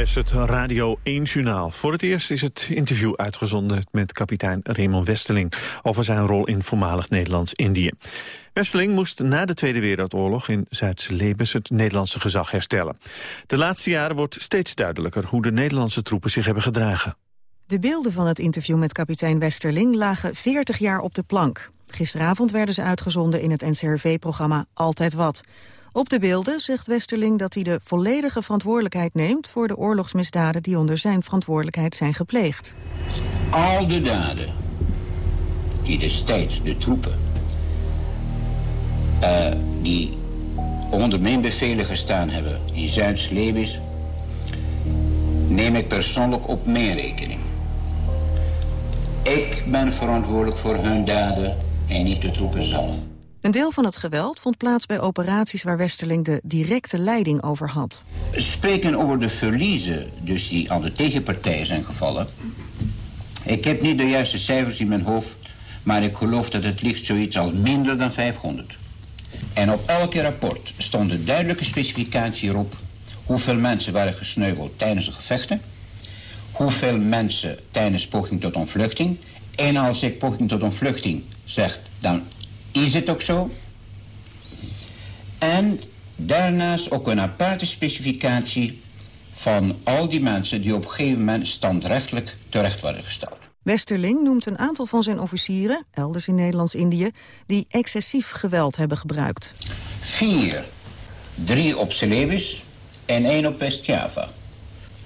NOS, het Radio 1-journaal. Voor het eerst is het interview uitgezonden met kapitein Raymond Westeling... over zijn rol in voormalig Nederlands-Indië. Westeling moest na de Tweede Wereldoorlog in Zuid-Celebes het Nederlandse gezag herstellen. De laatste jaren wordt steeds duidelijker hoe de Nederlandse troepen zich hebben gedragen.
De beelden van het interview met kapitein Westerling lagen 40 jaar op de plank. Gisteravond werden ze uitgezonden in het NCRV-programma Altijd Wat. Op de beelden zegt Westerling dat hij de volledige verantwoordelijkheid neemt... voor de oorlogsmisdaden die onder zijn verantwoordelijkheid zijn gepleegd.
Al de daden die destijds de troepen... Uh, die onder mijn bevelen gestaan hebben in Zuid-Sleebis... neem ik persoonlijk op mijn rekening. Ik ben verantwoordelijk voor hun daden en niet de troepen zelf.
Een deel van het geweld vond plaats bij operaties waar Westerling de directe leiding over had.
Spreken over de verliezen, dus die aan de tegenpartij zijn gevallen. Ik heb niet de juiste cijfers in mijn hoofd, maar ik geloof dat het ligt zoiets als minder dan 500. En op elke rapport stond een duidelijke specificatie erop hoeveel mensen waren gesneuveld tijdens de gevechten, hoeveel mensen tijdens poging tot ontvluchting. En als ik poging tot ontvluchting zeg, dan is het ook zo. En daarnaast ook een aparte specificatie van al die mensen die op een gegeven moment standrechtelijk terecht worden gesteld.
Westerling noemt een aantal van zijn officieren, elders in Nederlands-Indië, die excessief geweld hebben gebruikt.
Vier, drie op Celebes en één op West-Java.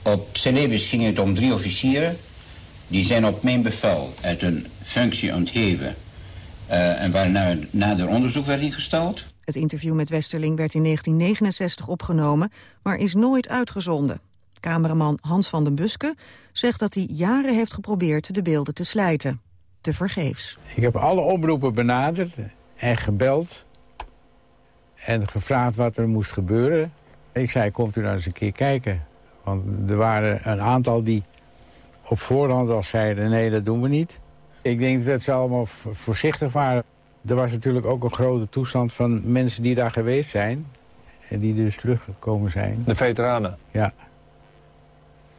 Op Celebes ging het om drie officieren. Die zijn op mijn bevel uit hun functie ontheven uh, en waarna nader onderzoek werd ingesteld.
Het interview met Westerling werd in 1969 opgenomen, maar is nooit uitgezonden. Cameraman Hans van den Buske zegt dat hij jaren heeft geprobeerd de beelden te slijten. Te vergeefs.
Ik heb alle oproepen benaderd en gebeld en gevraagd wat er moest gebeuren. Ik zei, komt u nou eens een keer kijken. Want er waren een aantal die op voorhand al zeiden, nee, dat doen we niet. Ik denk dat ze allemaal voorzichtig waren. Er was natuurlijk ook een grote toestand van mensen die daar geweest zijn. En die dus teruggekomen zijn.
De veteranen?
Ja.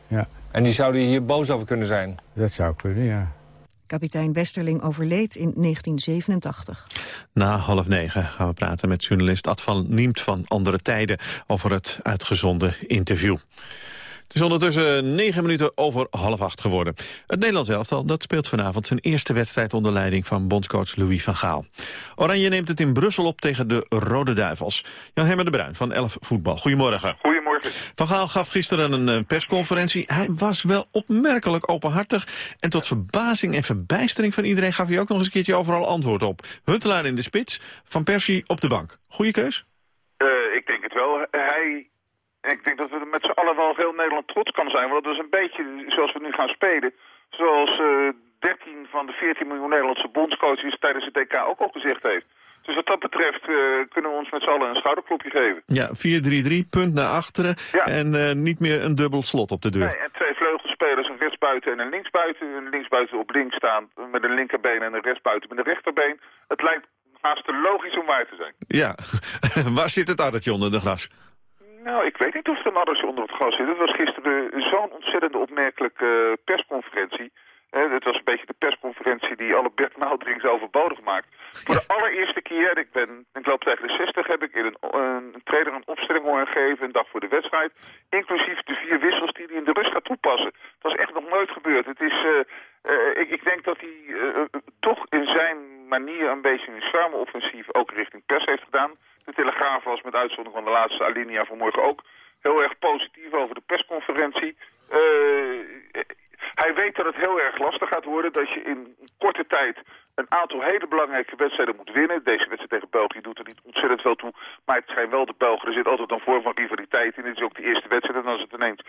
ja.
En die zouden hier boos over kunnen zijn?
Dat zou kunnen, ja.
Kapitein Westerling overleed in 1987.
Na half negen gaan we praten met journalist Ad van Niemt van Andere Tijden... over het uitgezonden interview. Het is ondertussen negen minuten over half acht geworden. Het Nederlands elftal dat speelt vanavond zijn eerste wedstrijd onder leiding van bondscoach Louis van Gaal. Oranje neemt het in Brussel op tegen de Rode Duivels. Jan Hemmer de Bruin van Elf Voetbal. Goedemorgen.
Goedemorgen.
Van Gaal gaf gisteren een eh, persconferentie. Hij was wel opmerkelijk openhartig. En tot verbazing en verbijstering van iedereen gaf hij ook nog eens een keertje overal antwoord op. Huntelaar in de spits, Van Persie op de bank. Goeie keus?
Uh, ik denk het wel. Hij, ik denk dat we met z'n allen wel heel Nederland trots kan zijn. Want dat is een beetje zoals we nu gaan spelen. Zoals uh, 13 van de 14 miljoen Nederlandse bondscoaches tijdens het DK ook al gezegd heeft. Dus wat dat betreft uh, kunnen we ons met z'n allen een schouderklopje geven.
Ja, 4-3-3, punt naar achteren ja. en uh, niet meer een dubbel slot op de deur.
Nee, en twee vleugelspelers, een rechtsbuiten en een linksbuiten. Een linksbuiten op links staan met een linkerbeen en een rechtsbuiten met een rechterbeen. Het lijkt haast te logisch om waar te zijn.
Ja, (laughs) waar zit het addertje onder de gras?
Nou, ik weet niet of er een addertje onder het gras zit. Het was gisteren zo'n ontzettende opmerkelijke persconferentie. He, het was een beetje de persconferentie die alle Bert Naaldrings overbodig maakt. Voor de allereerste keer, ik, ben, ik loop tegen de 60, heb ik in een, een trainer een opstelling horen geven, een dag voor de wedstrijd. Inclusief de vier wissels die hij in de rust gaat toepassen. Dat is echt nog nooit gebeurd. Het is, uh, uh, ik, ik, denk dat hij uh, toch in zijn manier een beetje een charme-offensief ook richting pers heeft gedaan. De Telegraaf was met uitzondering van de laatste alinea vanmorgen ook heel erg positief over de persconferentie. Hij weet dat het heel erg lastig gaat worden. Dat je in korte tijd een aantal hele belangrijke wedstrijden moet winnen. Deze wedstrijd tegen België doet er niet ontzettend veel toe. Maar het zijn wel de Belgen. Er zit altijd een vorm van rivaliteit in. Dit is ook de eerste wedstrijd. En als het ineens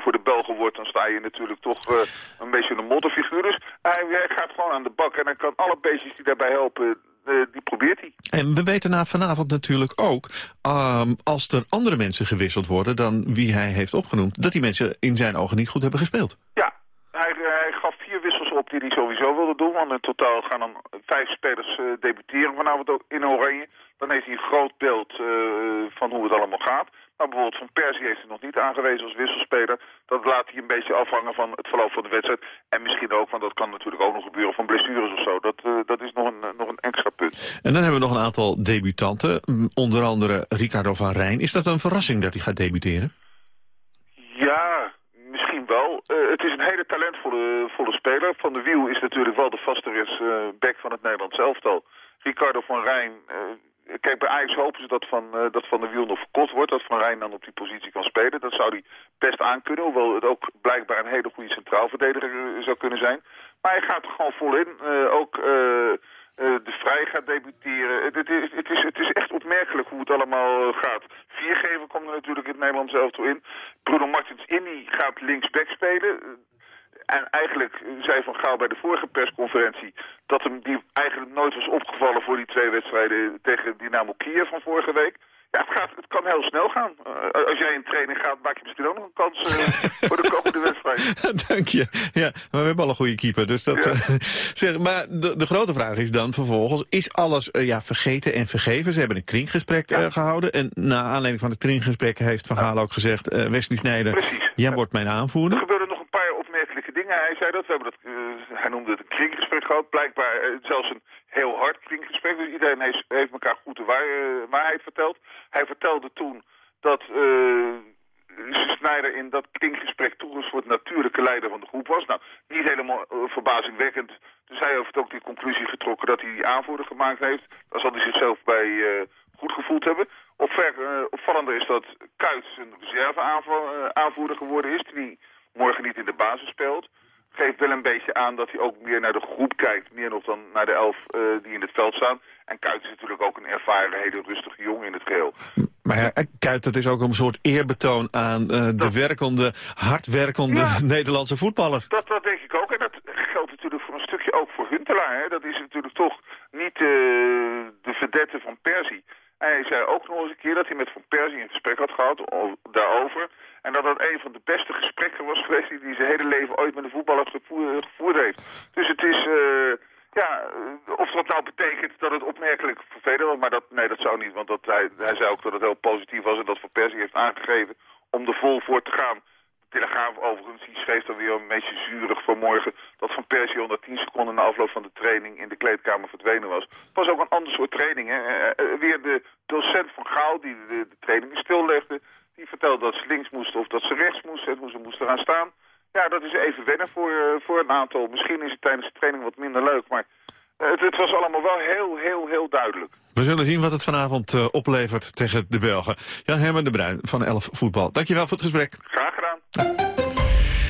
3-0 voor de Belgen wordt... dan sta je natuurlijk toch uh, een beetje een modderfiguur. Dus hij, hij, gaat gewoon aan de bak. En dan kan alle beestjes die daarbij helpen... Uh, die probeert hij.
En we weten na vanavond natuurlijk ook... Um, als er andere mensen gewisseld worden dan wie hij heeft opgenoemd... dat die mensen in zijn ogen niet goed hebben gespeeld.
Ja, hij, hij, gaf vier wissels op die hij sowieso wilde doen. Want in totaal gaan dan vijf spelers uh, debuteren vanavond ook in Oranje. Dan heeft hij een groot beeld uh, van hoe het allemaal gaat. Maar bijvoorbeeld Van Persie heeft hij nog niet aangewezen als wisselspeler. Dat laat hij een beetje afhangen van het verloop van de wedstrijd. En misschien ook, want dat kan natuurlijk ook nog gebeuren van blessures of zo. Dat, dat is nog een, nog een extra punt.
En dan hebben we nog een aantal debutanten. Onder andere Ricardo van Rijn. Is dat een verrassing dat hij gaat debuteren?
Wel. Uh, het is een hele talentvolle volle speler. Van de Wiel is natuurlijk wel de vaste rechtsback van het Nederlands elftal. Ricardo van Rijn... Uh, kijk, bij Ajax hopen ze dat Van, uh, dat van der Wiel nog verkort wordt. Dat Van Rijn dan op die positie kan spelen. Dat zou hij best aankunnen. Hoewel het ook blijkbaar een hele goede centraalverdediger zou kunnen zijn. Maar hij gaat er gewoon vol in. ook... Uh, de Vrij gaat debuteren. Het, is, het, is, het is echt opmerkelijk hoe het allemaal gaat. Viergever komt er natuurlijk in het Nederlands elftal in. Bruno Martins Inni gaat linksback spelen. En eigenlijk zei Van Gaal bij de vorige persconferentie... dat hem die eigenlijk nooit was opgevallen voor die twee wedstrijden tegen Dynamo Kiev van vorige week. Ja, het, gaat, het kan heel snel gaan. Uh, als jij in training gaat, maak je misschien ook nog een kans uh, (laughs) voor de komende wedstrijd. (laughs)
Dank je. Ja, maar we hebben al een goede keeper. Dus dat, ja. uh, (laughs) zeg, maar de, de, grote vraag is dan vervolgens, is alles ja, vergeten en vergeven? Ze hebben een kringgesprek ja. gehouden. En na aanleiding van het kringgesprek heeft Van Gaal ook gezegd... Wesley Snijder,
Precies.
jij wordt mijn aanvoerder.
Er gebeuren nog een paar opmerkelijke dingen. Hij zei dat, we hebben dat hij noemde het een kringgesprek gehad. Blijkbaar zelfs een heel hard kringgesprek. Dus iedereen heeft, heeft elkaar goed de waar, waarheid verteld. Hij vertelde toen dat uh, Snijder in dat kringgesprek toen een soort natuurlijke leider van de groep was. Nou, niet helemaal uh, verbazingwekkend. Dus hij heeft ook die conclusie getrokken dat hij die aanvoerder gemaakt heeft. Daar zal hij zichzelf bij uh, goed gevoeld hebben. Opvallender is dat Kuits een reserve geworden is, die morgen niet in de basis speelt geeft wel een beetje aan dat hij ook meer naar de groep kijkt. Meer nog dan naar de elf uh, die in het veld staan. En Kuit is natuurlijk ook een ervaren, hele rustige jongen in het geheel.
Maar ja, Kuit, dat is ook een soort eerbetoon aan uh, de dat... werkende, hardwerkende ja, Nederlandse voetballer.
Dat, dat denk ik ook. En dat geldt natuurlijk voor een stukje ook voor Huntelaar. Hè. Dat is natuurlijk toch niet uh, de verdette van Persie. Hij zei ook nog eens een keer dat hij met Van Persie een gesprek had gehad daarover. En dat dat een van de beste gesprekken was (laughs) geweest die hij zijn hele leven ooit met een voetballer gevoerd, heeft. Dus het is, uh, ja, of dat nou betekent dat het opmerkelijk vervelend was, maar dat, nee, dat zou niet. Want dat, hij, hij zei ook dat het heel positief was en dat Van Persie heeft aangegeven om er vol voor te gaan. De Telegraaf overigens, die schreef dan weer een beetje zurig vanmorgen... dat Van Persie onder 10 seconden na afloop van de training in de kleedkamer verdwenen was. Het was ook een ander soort training. Hè? Uh, weer de docent van Gaal die de, de training stillegde... die vertelde dat ze links moesten of dat ze rechts moesten... hoe ze moesten gaan staan. Ja, dat is even wennen voor, uh, voor een aantal. Misschien is het tijdens de training wat minder leuk, maar... Het, het was allemaal wel heel, heel, heel duidelijk.
We zullen zien wat het vanavond uh, oplevert tegen de Belgen. Jan Herman de Bruin van 11 Voetbal. Dankjewel voor het gesprek.
Graag gedaan.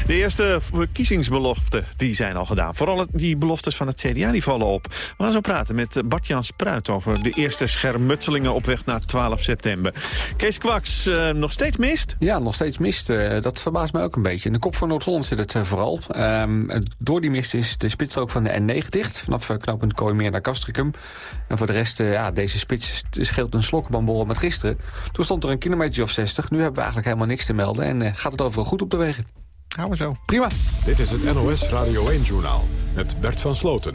De eerste verkiezingsbeloften die zijn al gedaan. Vooral die beloftes van het CDA die vallen op. We gaan zo praten met Bart-Jan Spruit over de eerste schermutselingen op weg naar 12 september. Kees Kwaks, uh, nog steeds mist?
Ja, nog steeds mist. Uh, dat verbaast mij ook een beetje. In de kop van Noord-Holland zit het vooral. Um, door die mist is de spitsstrook van de N9 dicht. Vanaf knooppunt Kooimeer naar Castricum. En voor de rest, ja, deze spits scheelt een slokkenbamborrel met gisteren. Toen stond er een kilometer of 60. Nu hebben we eigenlijk helemaal niks te melden. En gaat het overal goed op de wegen.
Gaan we zo.
Prima.
Dit is het NOS Radio 1-journaal met Bert van Sloten.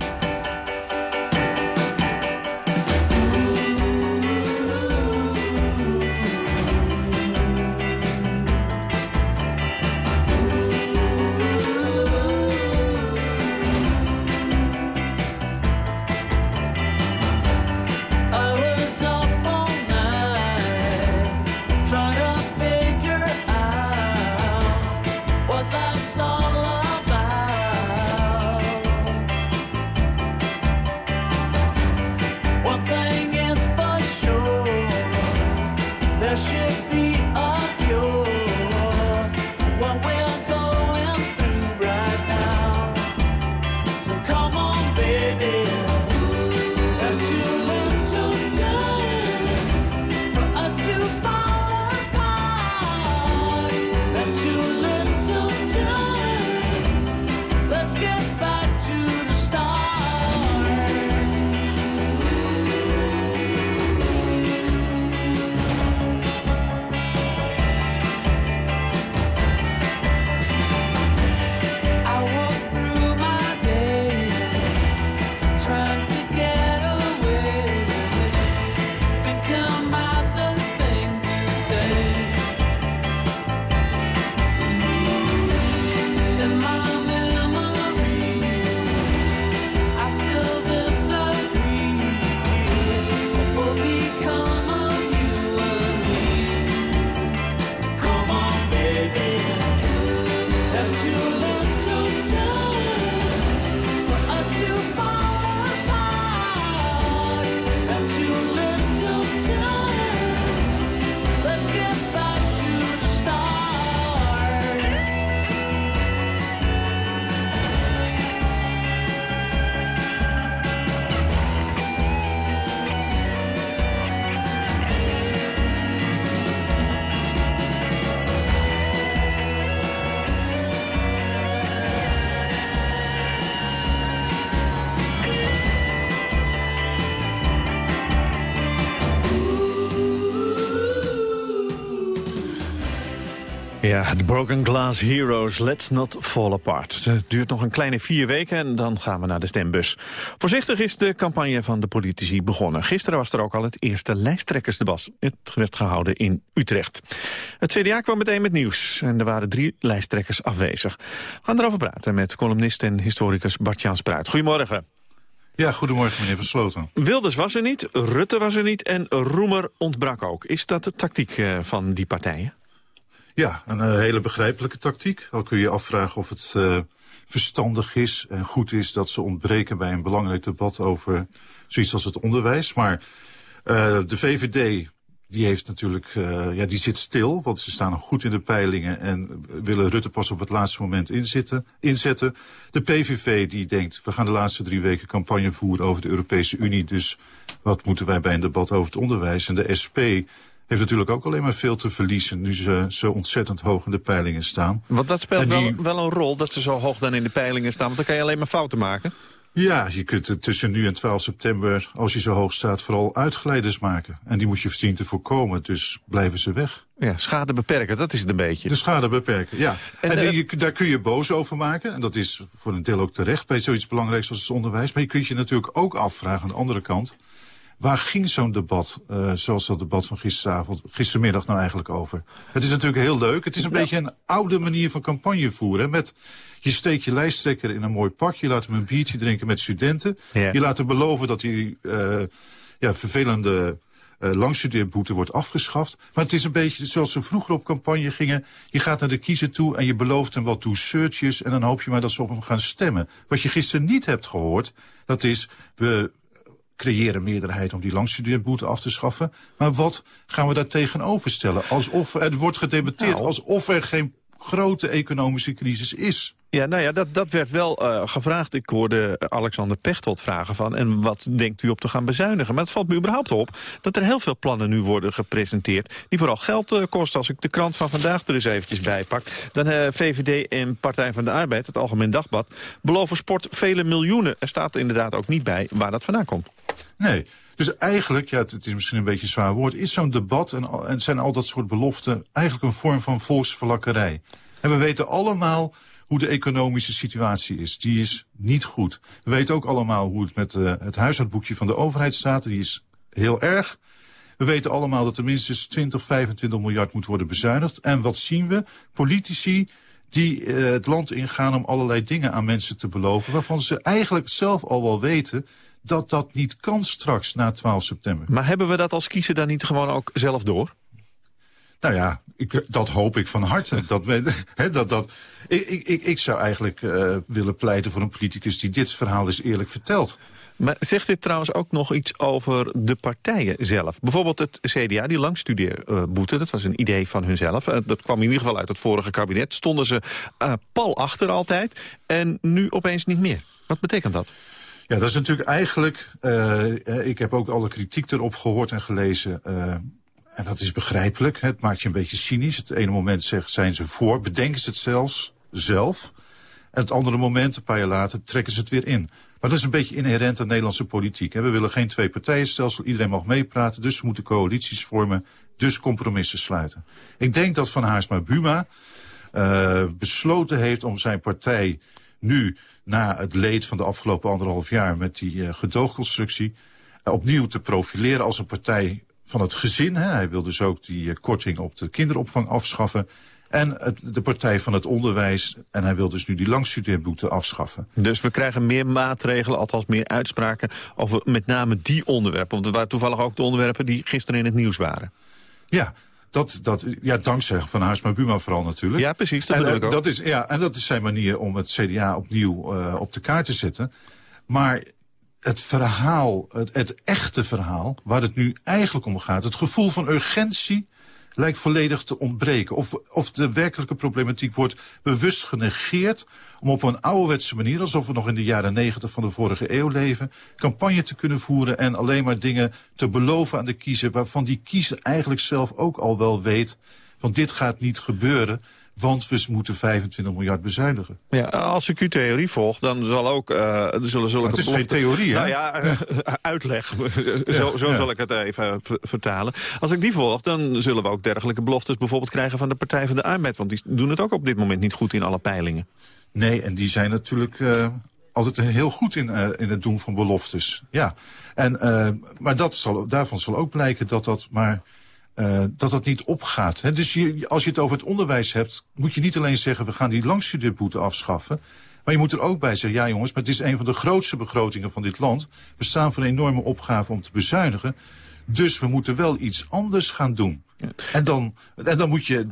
Ja, de Broken Glass Heroes, let's not fall apart. Het duurt nog een kleine vier weken en dan gaan we naar de stembus. Voorzichtig is de campagne van de politici begonnen. Gisteren was er ook al het eerste lijsttrekkersdebat. Het werd gehouden in Utrecht. Het CDA kwam meteen met nieuws en er waren drie lijsttrekkers afwezig. We gaan erover praten met columnist en historicus Bart-Jan Spruit. Goedemorgen.
Ja, goedemorgen meneer Versloten.
Wilders was er niet, Rutte was er niet en Roemer ontbrak ook. Is dat de tactiek eh, van die partijen?
Ja, een uh, hele begrijpelijke tactiek. Al kun je afvragen of het uh, verstandig is en goed is dat ze ontbreken bij een belangrijk debat over zoiets als het onderwijs. Maar uh, de VVD die heeft natuurlijk, ja, die zit stil, want ze staan nog goed in de peilingen en willen Rutte pas op het laatste moment inzetten. De PVV die denkt, we gaan de laatste drie weken campagne voeren over de Europese Unie, dus wat moeten wij bij een debat over het onderwijs? En de SP heeft natuurlijk ook alleen maar veel te verliezen... nu ze zo ontzettend hoog in de peilingen staan.
Want dat speelt die... wel, wel, een rol, dat ze zo hoog dan in de peilingen staan. Want dan kan je alleen maar fouten maken.
Ja, je kunt tussen nu en 12 september, als je zo hoog staat... vooral uitglijders maken. En die moet je zien te voorkomen, dus blijven ze weg.
Ja, schade beperken, dat is het een beetje.
De schade beperken, ja. En, en die, daar kun je boos over maken. En dat is voor een deel ook terecht bij zoiets belangrijks als het onderwijs. Maar je kunt je natuurlijk ook afvragen aan de andere kant... Waar ging zo'n debat, uh, zoals dat debat van gisteravond, gistermiddag nou eigenlijk over? Het is natuurlijk heel leuk. Het is een beetje een oude manier van campagne voeren. Met, je steekt je lijsttrekker in een mooi pak. Je laat hem een biertje drinken met studenten. Ja. Je laat hem beloven dat hij uh, ja, vervelende uh, langstudeerboete wordt afgeschaft. Maar het is een beetje zoals ze vroeger op campagne gingen. Je gaat naar de kiezer toe en je belooft hem wat douceurtjes... en dan hoop je maar dat ze op hem gaan stemmen. Wat je gisteren niet hebt gehoord, dat is... we creëren meerderheid om die langstudeerboete af te schaffen. Maar wat gaan we daar tegenover stellen? Alsof er wordt gedebatteerd, nou. alsof er geen grote economische crisis is.
Ja, nou ja, dat, dat werd wel uh, gevraagd. Ik hoorde Alexander Pechtold vragen van... en wat denkt u op te gaan bezuinigen? Maar het valt me überhaupt op dat er heel veel plannen nu worden gepresenteerd... die vooral geld uh, kosten. Als ik de krant van vandaag er eens eventjes bij pak... dan uh, VVD en Partij van de Arbeid, het Algemeen Dagblad... beloven sport vele miljoenen. Er staat er inderdaad ook niet bij waar dat vandaan komt.
Nee, dus eigenlijk, ja, het is misschien een beetje een zwaar woord... is zo'n debat en, en zijn al dat soort beloften... eigenlijk een vorm van volksverlakkerij. En we weten allemaal hoe de economische situatie is. Die is niet goed. We weten ook allemaal hoe het met uh, het huishoudboekje van de overheid staat. Die is heel erg. We weten allemaal dat er minstens 20, 25 miljard moet worden bezuinigd. En wat zien we? Politici die uh, het land ingaan om allerlei dingen aan mensen te beloven... waarvan ze eigenlijk zelf al wel weten dat dat niet kan straks na 12 september.
Maar hebben we dat als kiezer dan niet gewoon ook zelf door?
Nou ja, ik, dat hoop ik van harte. (laughs) Dat, he, (laughs) dat, dat, ik, ik, ik zou eigenlijk uh, willen pleiten voor een politicus die dit verhaal eens eerlijk vertelt.
Maar zegt dit trouwens ook nog iets over de partijen zelf? Bijvoorbeeld het CDA, die langstudeerboete, dat was een idee van hunzelf. Uh, dat kwam in ieder geval uit het vorige kabinet. Stonden ze uh, pal achter altijd en nu opeens niet meer. Wat betekent dat?
Ja, dat is natuurlijk eigenlijk... Uh, ik heb ook alle kritiek erop gehoord en gelezen... Uh, en dat is begrijpelijk. Het maakt je een beetje cynisch. Het ene moment zegt, zijn ze voor, bedenken ze het zelfs zelf. En het andere moment, een paar jaar later, trekken ze het weer in. Maar dat is een beetje inherent aan Nederlandse politiek. We willen geen twee partijenstelsel, iedereen mag meepraten... dus we moeten coalities vormen, dus compromissen sluiten. Ik denk dat Van Haarsma Buma uh, besloten heeft om zijn partij nu... na het leed van de afgelopen anderhalf jaar met die uh, gedoogconstructie... Uh, opnieuw te profileren als een partij van het gezin. Hè. Hij wil dus ook die uh, korting op de kinderopvang afschaffen. En het, de Partij van het Onderwijs. En hij wil dus nu die langstudeerboete afschaffen.
Dus we krijgen meer maatregelen, althans meer uitspraken... over met name die onderwerpen. Want het waren toevallig ook de onderwerpen die gisteren in het nieuws waren.
Ja, dat, dat, ja, dankzij Van Haarsma Buma vooral natuurlijk.
Ja, precies, dat
en,
bedoel ik ook.
Dat is, ja, en dat is zijn manier om het CDA opnieuw uh, op de kaart te zetten. Maar het verhaal, het, het, echte verhaal, waar het nu eigenlijk om gaat... het gevoel van urgentie lijkt volledig te ontbreken. Of, of de werkelijke problematiek wordt bewust genegeerd... om op een ouderwetse manier, alsof we nog in de jaren negentig van de vorige eeuw leven... campagne te kunnen voeren en alleen maar dingen te beloven aan de kiezer... waarvan die kiezer eigenlijk zelf ook al wel weet... van dit gaat niet gebeuren... Want we moeten 25 miljard bezuinigen.
Ja, als ik uw theorie volg, dan zal ook... Uh, er zullen zulke
het is geen theorie, hè?
Nou ja, uh, (laughs) uitleg. (laughs) zo zo ja. zal ik het even vertalen. Als ik die volg, dan zullen we ook dergelijke beloftes... bijvoorbeeld krijgen van de Partij van de Arbeid. Want die doen het ook op dit moment niet goed in alle peilingen.
Nee, en die zijn natuurlijk... Uh, altijd heel goed in, uh, in het doen van beloftes. Ja, en, maar dat zal, daarvan zal ook blijken dat dat maar uh, dat dat niet opgaat. Dus je, als je het over het onderwijs hebt, moet je niet alleen zeggen... we gaan die langstudeerboete afschaffen. Maar je moet er ook bij zeggen, ja jongens, maar het is een van de grootste begrotingen van dit land. We staan voor een enorme opgave om te bezuinigen. Dus we moeten wel iets anders gaan doen. En, dan, en dan moet je.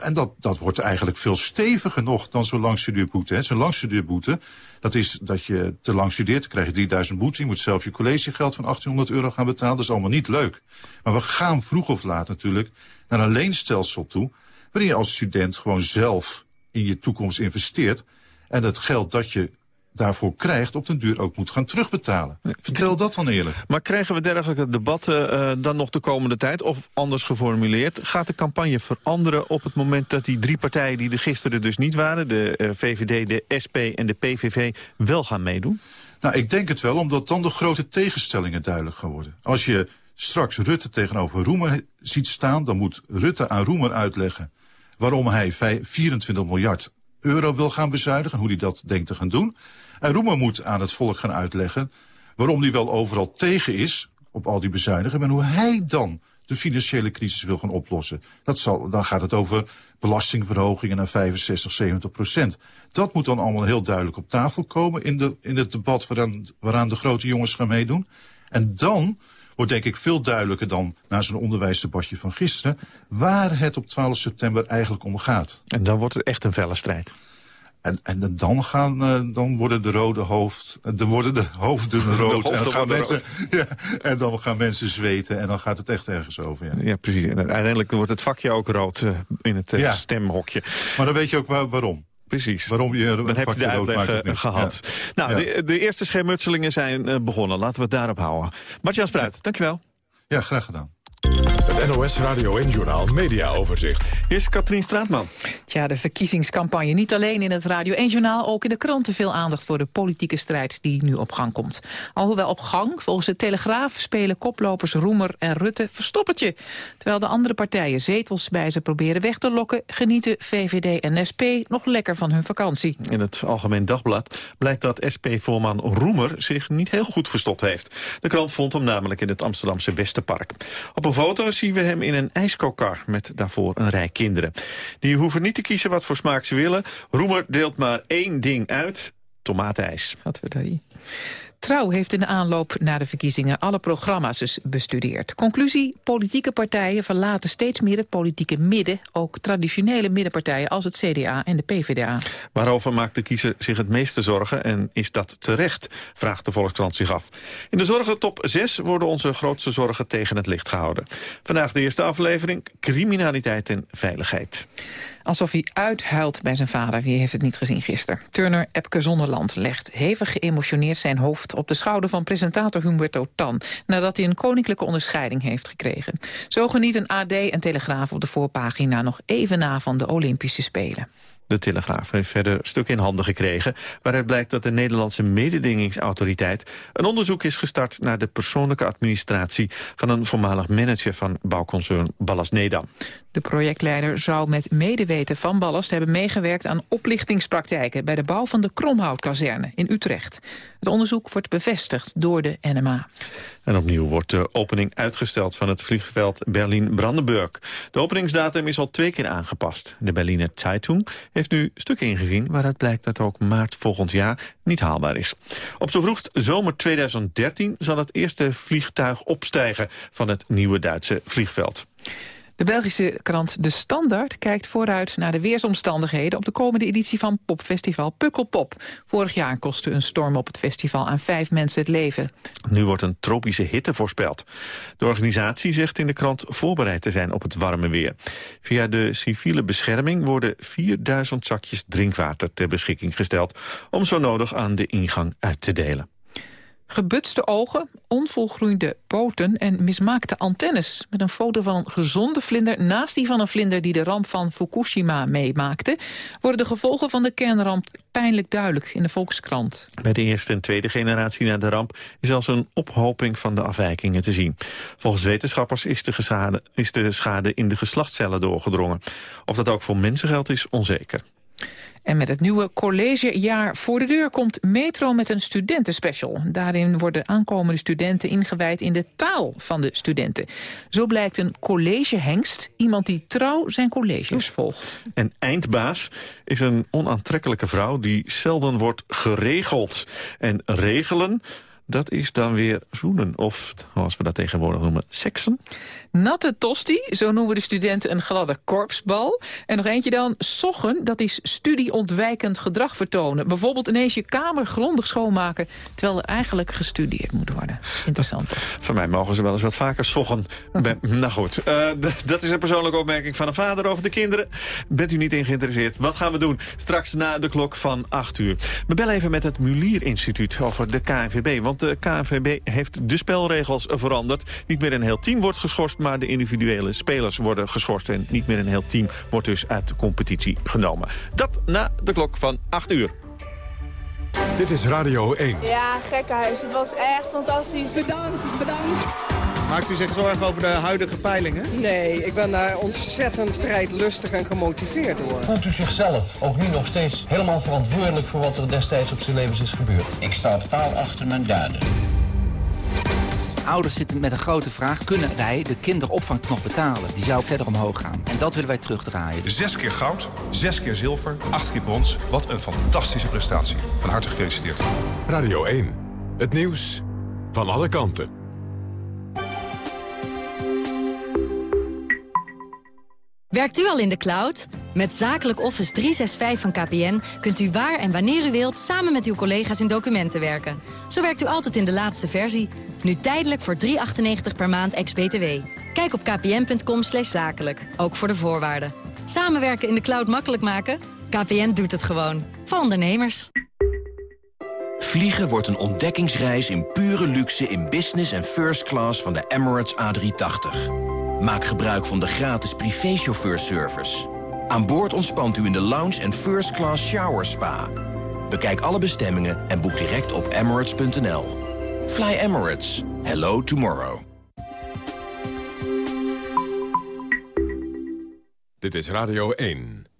En, dat, dat wordt eigenlijk veel steviger nog dan zo'n langstudeerboete. Zo'n langstudeerboete, dat is dat je te lang studeert, krijg je 3000 boete. Je moet zelf je collegegeld van 1800 euro gaan betalen. Dat is allemaal niet leuk. Maar we gaan vroeg of laat natuurlijk naar een leenstelsel toe. Waarin je als student gewoon zelf in je toekomst investeert. En het geld dat je daarvoor krijgt, op den duur ook moet gaan terugbetalen. Vertel dat dan eerlijk.
Maar krijgen we dergelijke debatten uh, dan nog de komende tijd? Of anders geformuleerd, gaat de campagne veranderen op het moment dat die drie partijen die er gisteren dus niet waren, de uh, VVD, de SP en de PVV, wel gaan meedoen?
Nou, ik denk het wel, omdat dan de grote tegenstellingen duidelijk gaan worden. Als je straks Rutte tegenover Roemer ziet staan, dan moet Rutte aan Roemer uitleggen waarom hij 24 miljard euro wil gaan bezuinigen... en hoe hij dat denkt te gaan doen. En Roemer moet aan het volk gaan uitleggen... waarom hij wel overal tegen is op al die bezuinigingen... en hoe hij dan de financiële crisis wil gaan oplossen. Dat zal, dan gaat het over belastingverhogingen naar 65, 70 procent. Dat moet dan allemaal heel duidelijk op tafel komen... in, de, in het debat waaraan, waaraan de grote jongens gaan meedoen. En dan wordt denk ik veel duidelijker dan na zo'n onderwijsdebatje van gisteren... waar het op 12 september eigenlijk om gaat.
En dan wordt het echt een felle strijd.
En, en dan, gaan, uh, dan worden de rode hoofd, dan worden de hoofden (laughs) rood. en, dan gaan mensen, (laughs) ja, en dan gaan mensen zweten en dan gaat het echt ergens over. Ja,
ja precies. En uiteindelijk wordt het vakje ook rood uh, in het ja. stemhokje.
Maar dan weet je ook waar, waarom.
Precies.
Waarom je
dan heb je de uitleg gehad. Ja. Nou, ja. de, de, eerste schermutselingen zijn begonnen. Laten we het daarop houden. Martjan Spruit, dankjewel.
Ja, graag gedaan.
Het NOS Radio en Journaal Media Overzicht.
Is Katrien Straatman.
Tja, de verkiezingscampagne. Niet alleen in het Radio 1 Journaal, ook in de kranten veel aandacht voor de politieke strijd die nu op gang komt. Alhoewel op gang, volgens de Telegraaf spelen koplopers Roemer en Rutte verstoppertje. Terwijl de andere partijen zetels bij ze proberen weg te lokken, genieten VVD en SP nog lekker van hun vakantie.
In het Algemeen Dagblad blijkt dat SP-voorman Roemer zich niet heel goed verstopt heeft. De krant vond hem namelijk in het Amsterdamse Westerpark. Op een foto zien we hem in een ijskokar met daarvoor een rij kinderen. Die hoeven niet te kiezen wat voor smaak ze willen. Roemer deelt maar één ding uit, tomaatijs.
Wat we daar Trouw heeft in de aanloop naar de verkiezingen alle programma's dus bestudeerd. Conclusie, politieke partijen verlaten steeds meer het politieke midden. Ook traditionele middenpartijen als het CDA en de PvdA.
Waarover maakt de kiezer zich het meeste zorgen en is dat terecht? Vraagt de Volkskrant zich af. In de zorgen top 6 worden onze grootste zorgen tegen het licht gehouden. Vandaag de eerste aflevering, criminaliteit en veiligheid.
Alsof hij uithuilt bij zijn vader. Wie heeft het niet gezien gisteren? Turner Epke Zonderland legt hevig geëmotioneerd zijn hoofd... op de schouder van presentator Humberto Tan... nadat hij een koninklijke onderscheiding heeft gekregen. Zo genieten AD en Telegraaf op de voorpagina... nog even na van de Olympische Spelen.
De Telegraaf heeft verder stuk in handen gekregen... waaruit blijkt dat de Nederlandse mededingingsautoriteit... een onderzoek is gestart naar de persoonlijke administratie... van een voormalig manager van bouwconcern Ballast Nedam.
De projectleider zou met medeweten van Ballast hebben meegewerkt... aan oplichtingspraktijken bij de bouw van de Kromhoutkazerne in Utrecht. Het onderzoek wordt bevestigd door de NMA.
En opnieuw wordt de opening uitgesteld van het vliegveld Berlin-Brandenburg. De openingsdatum is al twee keer aangepast. De Berliner Zeitung heeft nu stukken ingezien... waaruit blijkt dat ook maart volgend jaar niet haalbaar is. Op zo vroegst zomer 2013 zal het eerste vliegtuig opstijgen... van het nieuwe Duitse vliegveld.
De Belgische krant De Standaard kijkt vooruit naar de weersomstandigheden... op de komende editie van popfestival Pukkelpop. Vorig jaar kostte een storm op het festival aan vijf mensen het leven.
Nu wordt een tropische hitte voorspeld. De organisatie zegt in de krant voorbereid te zijn op het warme weer. Via de civiele bescherming worden 4000 zakjes drinkwater ter beschikking gesteld... om zo nodig aan de ingang uit te delen.
Gebutste ogen, onvolgroeide poten en mismaakte antennes. Met een foto van een gezonde vlinder naast die van een vlinder... die de ramp van Fukushima meemaakte... worden de gevolgen van de kernramp pijnlijk duidelijk in de Volkskrant.
Bij de eerste en tweede generatie na de ramp... is zelfs een ophoping van de afwijkingen te zien. Volgens wetenschappers is de, is de schade in de geslachtscellen doorgedrongen. Of dat ook voor mensen geldt is onzeker.
En met het nieuwe collegejaar voor de deur komt Metro met een studentenspecial. Daarin worden aankomende studenten ingewijd in de taal van de studenten. Zo blijkt een collegehengst iemand die trouw zijn colleges volgt.
En eindbaas is een onaantrekkelijke vrouw die zelden wordt geregeld. En regelen dat is dan weer zoenen, of zoals we dat tegenwoordig noemen, seksen.
Natte tosti, zo noemen de studenten een gladde korpsbal. En nog eentje dan, soggen, dat is studieontwijkend gedrag vertonen. Bijvoorbeeld ineens je kamer grondig schoonmaken... terwijl er eigenlijk gestudeerd moet worden. Interessant toch?
Van mij mogen ze wel eens wat vaker soggen. (laughs) nou goed, uh, dat is een persoonlijke opmerking van een vader over de kinderen. Bent u niet in geïnteresseerd? Wat gaan we doen? Straks na de klok van 8 uur. We bellen even met het Mulier Instituut over de KNVB. Want de KNVB heeft de spelregels veranderd. Niet meer een heel team wordt geschorst maar de individuele spelers worden geschorst... en niet meer een heel team wordt dus uit de competitie genomen. Dat na de klok van 8 uur.
Dit is Radio 1.
Ja, gekkenhuis. Het was echt fantastisch. Bedankt, bedankt.
Maakt u zich zorgen over de huidige peilingen?
Nee, ik ben daar ontzettend strijdlustig en gemotiveerd door.
Voelt u zichzelf ook nu nog steeds helemaal verantwoordelijk... voor wat er destijds op zijn levens is gebeurd?
Ik sta paal achter mijn daden.
Ouders zitten met een grote vraag. Kunnen wij de kinderopvang nog betalen? Die zou verder omhoog gaan. En dat willen wij terugdraaien.
Zes keer goud, zes keer zilver, acht keer brons. Wat een fantastische prestatie. Van harte gefeliciteerd.
Radio 1. Het nieuws van alle kanten.
Werkt u al in de cloud? Met Zakelijk Office 365 van KPN kunt u waar en wanneer u wilt... samen met uw collega's in documenten werken. Zo werkt u altijd in de laatste versie. Nu tijdelijk voor 3,98 per maand ex-BTW. Kijk op kpn.com zakelijk, ook voor de voorwaarden. Samenwerken in de cloud makkelijk maken? KPN doet het gewoon. Voor ondernemers.
Vliegen wordt een ontdekkingsreis in pure luxe in business en first class van de Emirates A380. Maak gebruik van de gratis privéchauffeurservice. Aan boord ontspant u in de lounge en first class shower spa. Bekijk alle bestemmingen en boek direct op emirates.nl. Fly Emirates. Hello tomorrow.
Dit is Radio 1.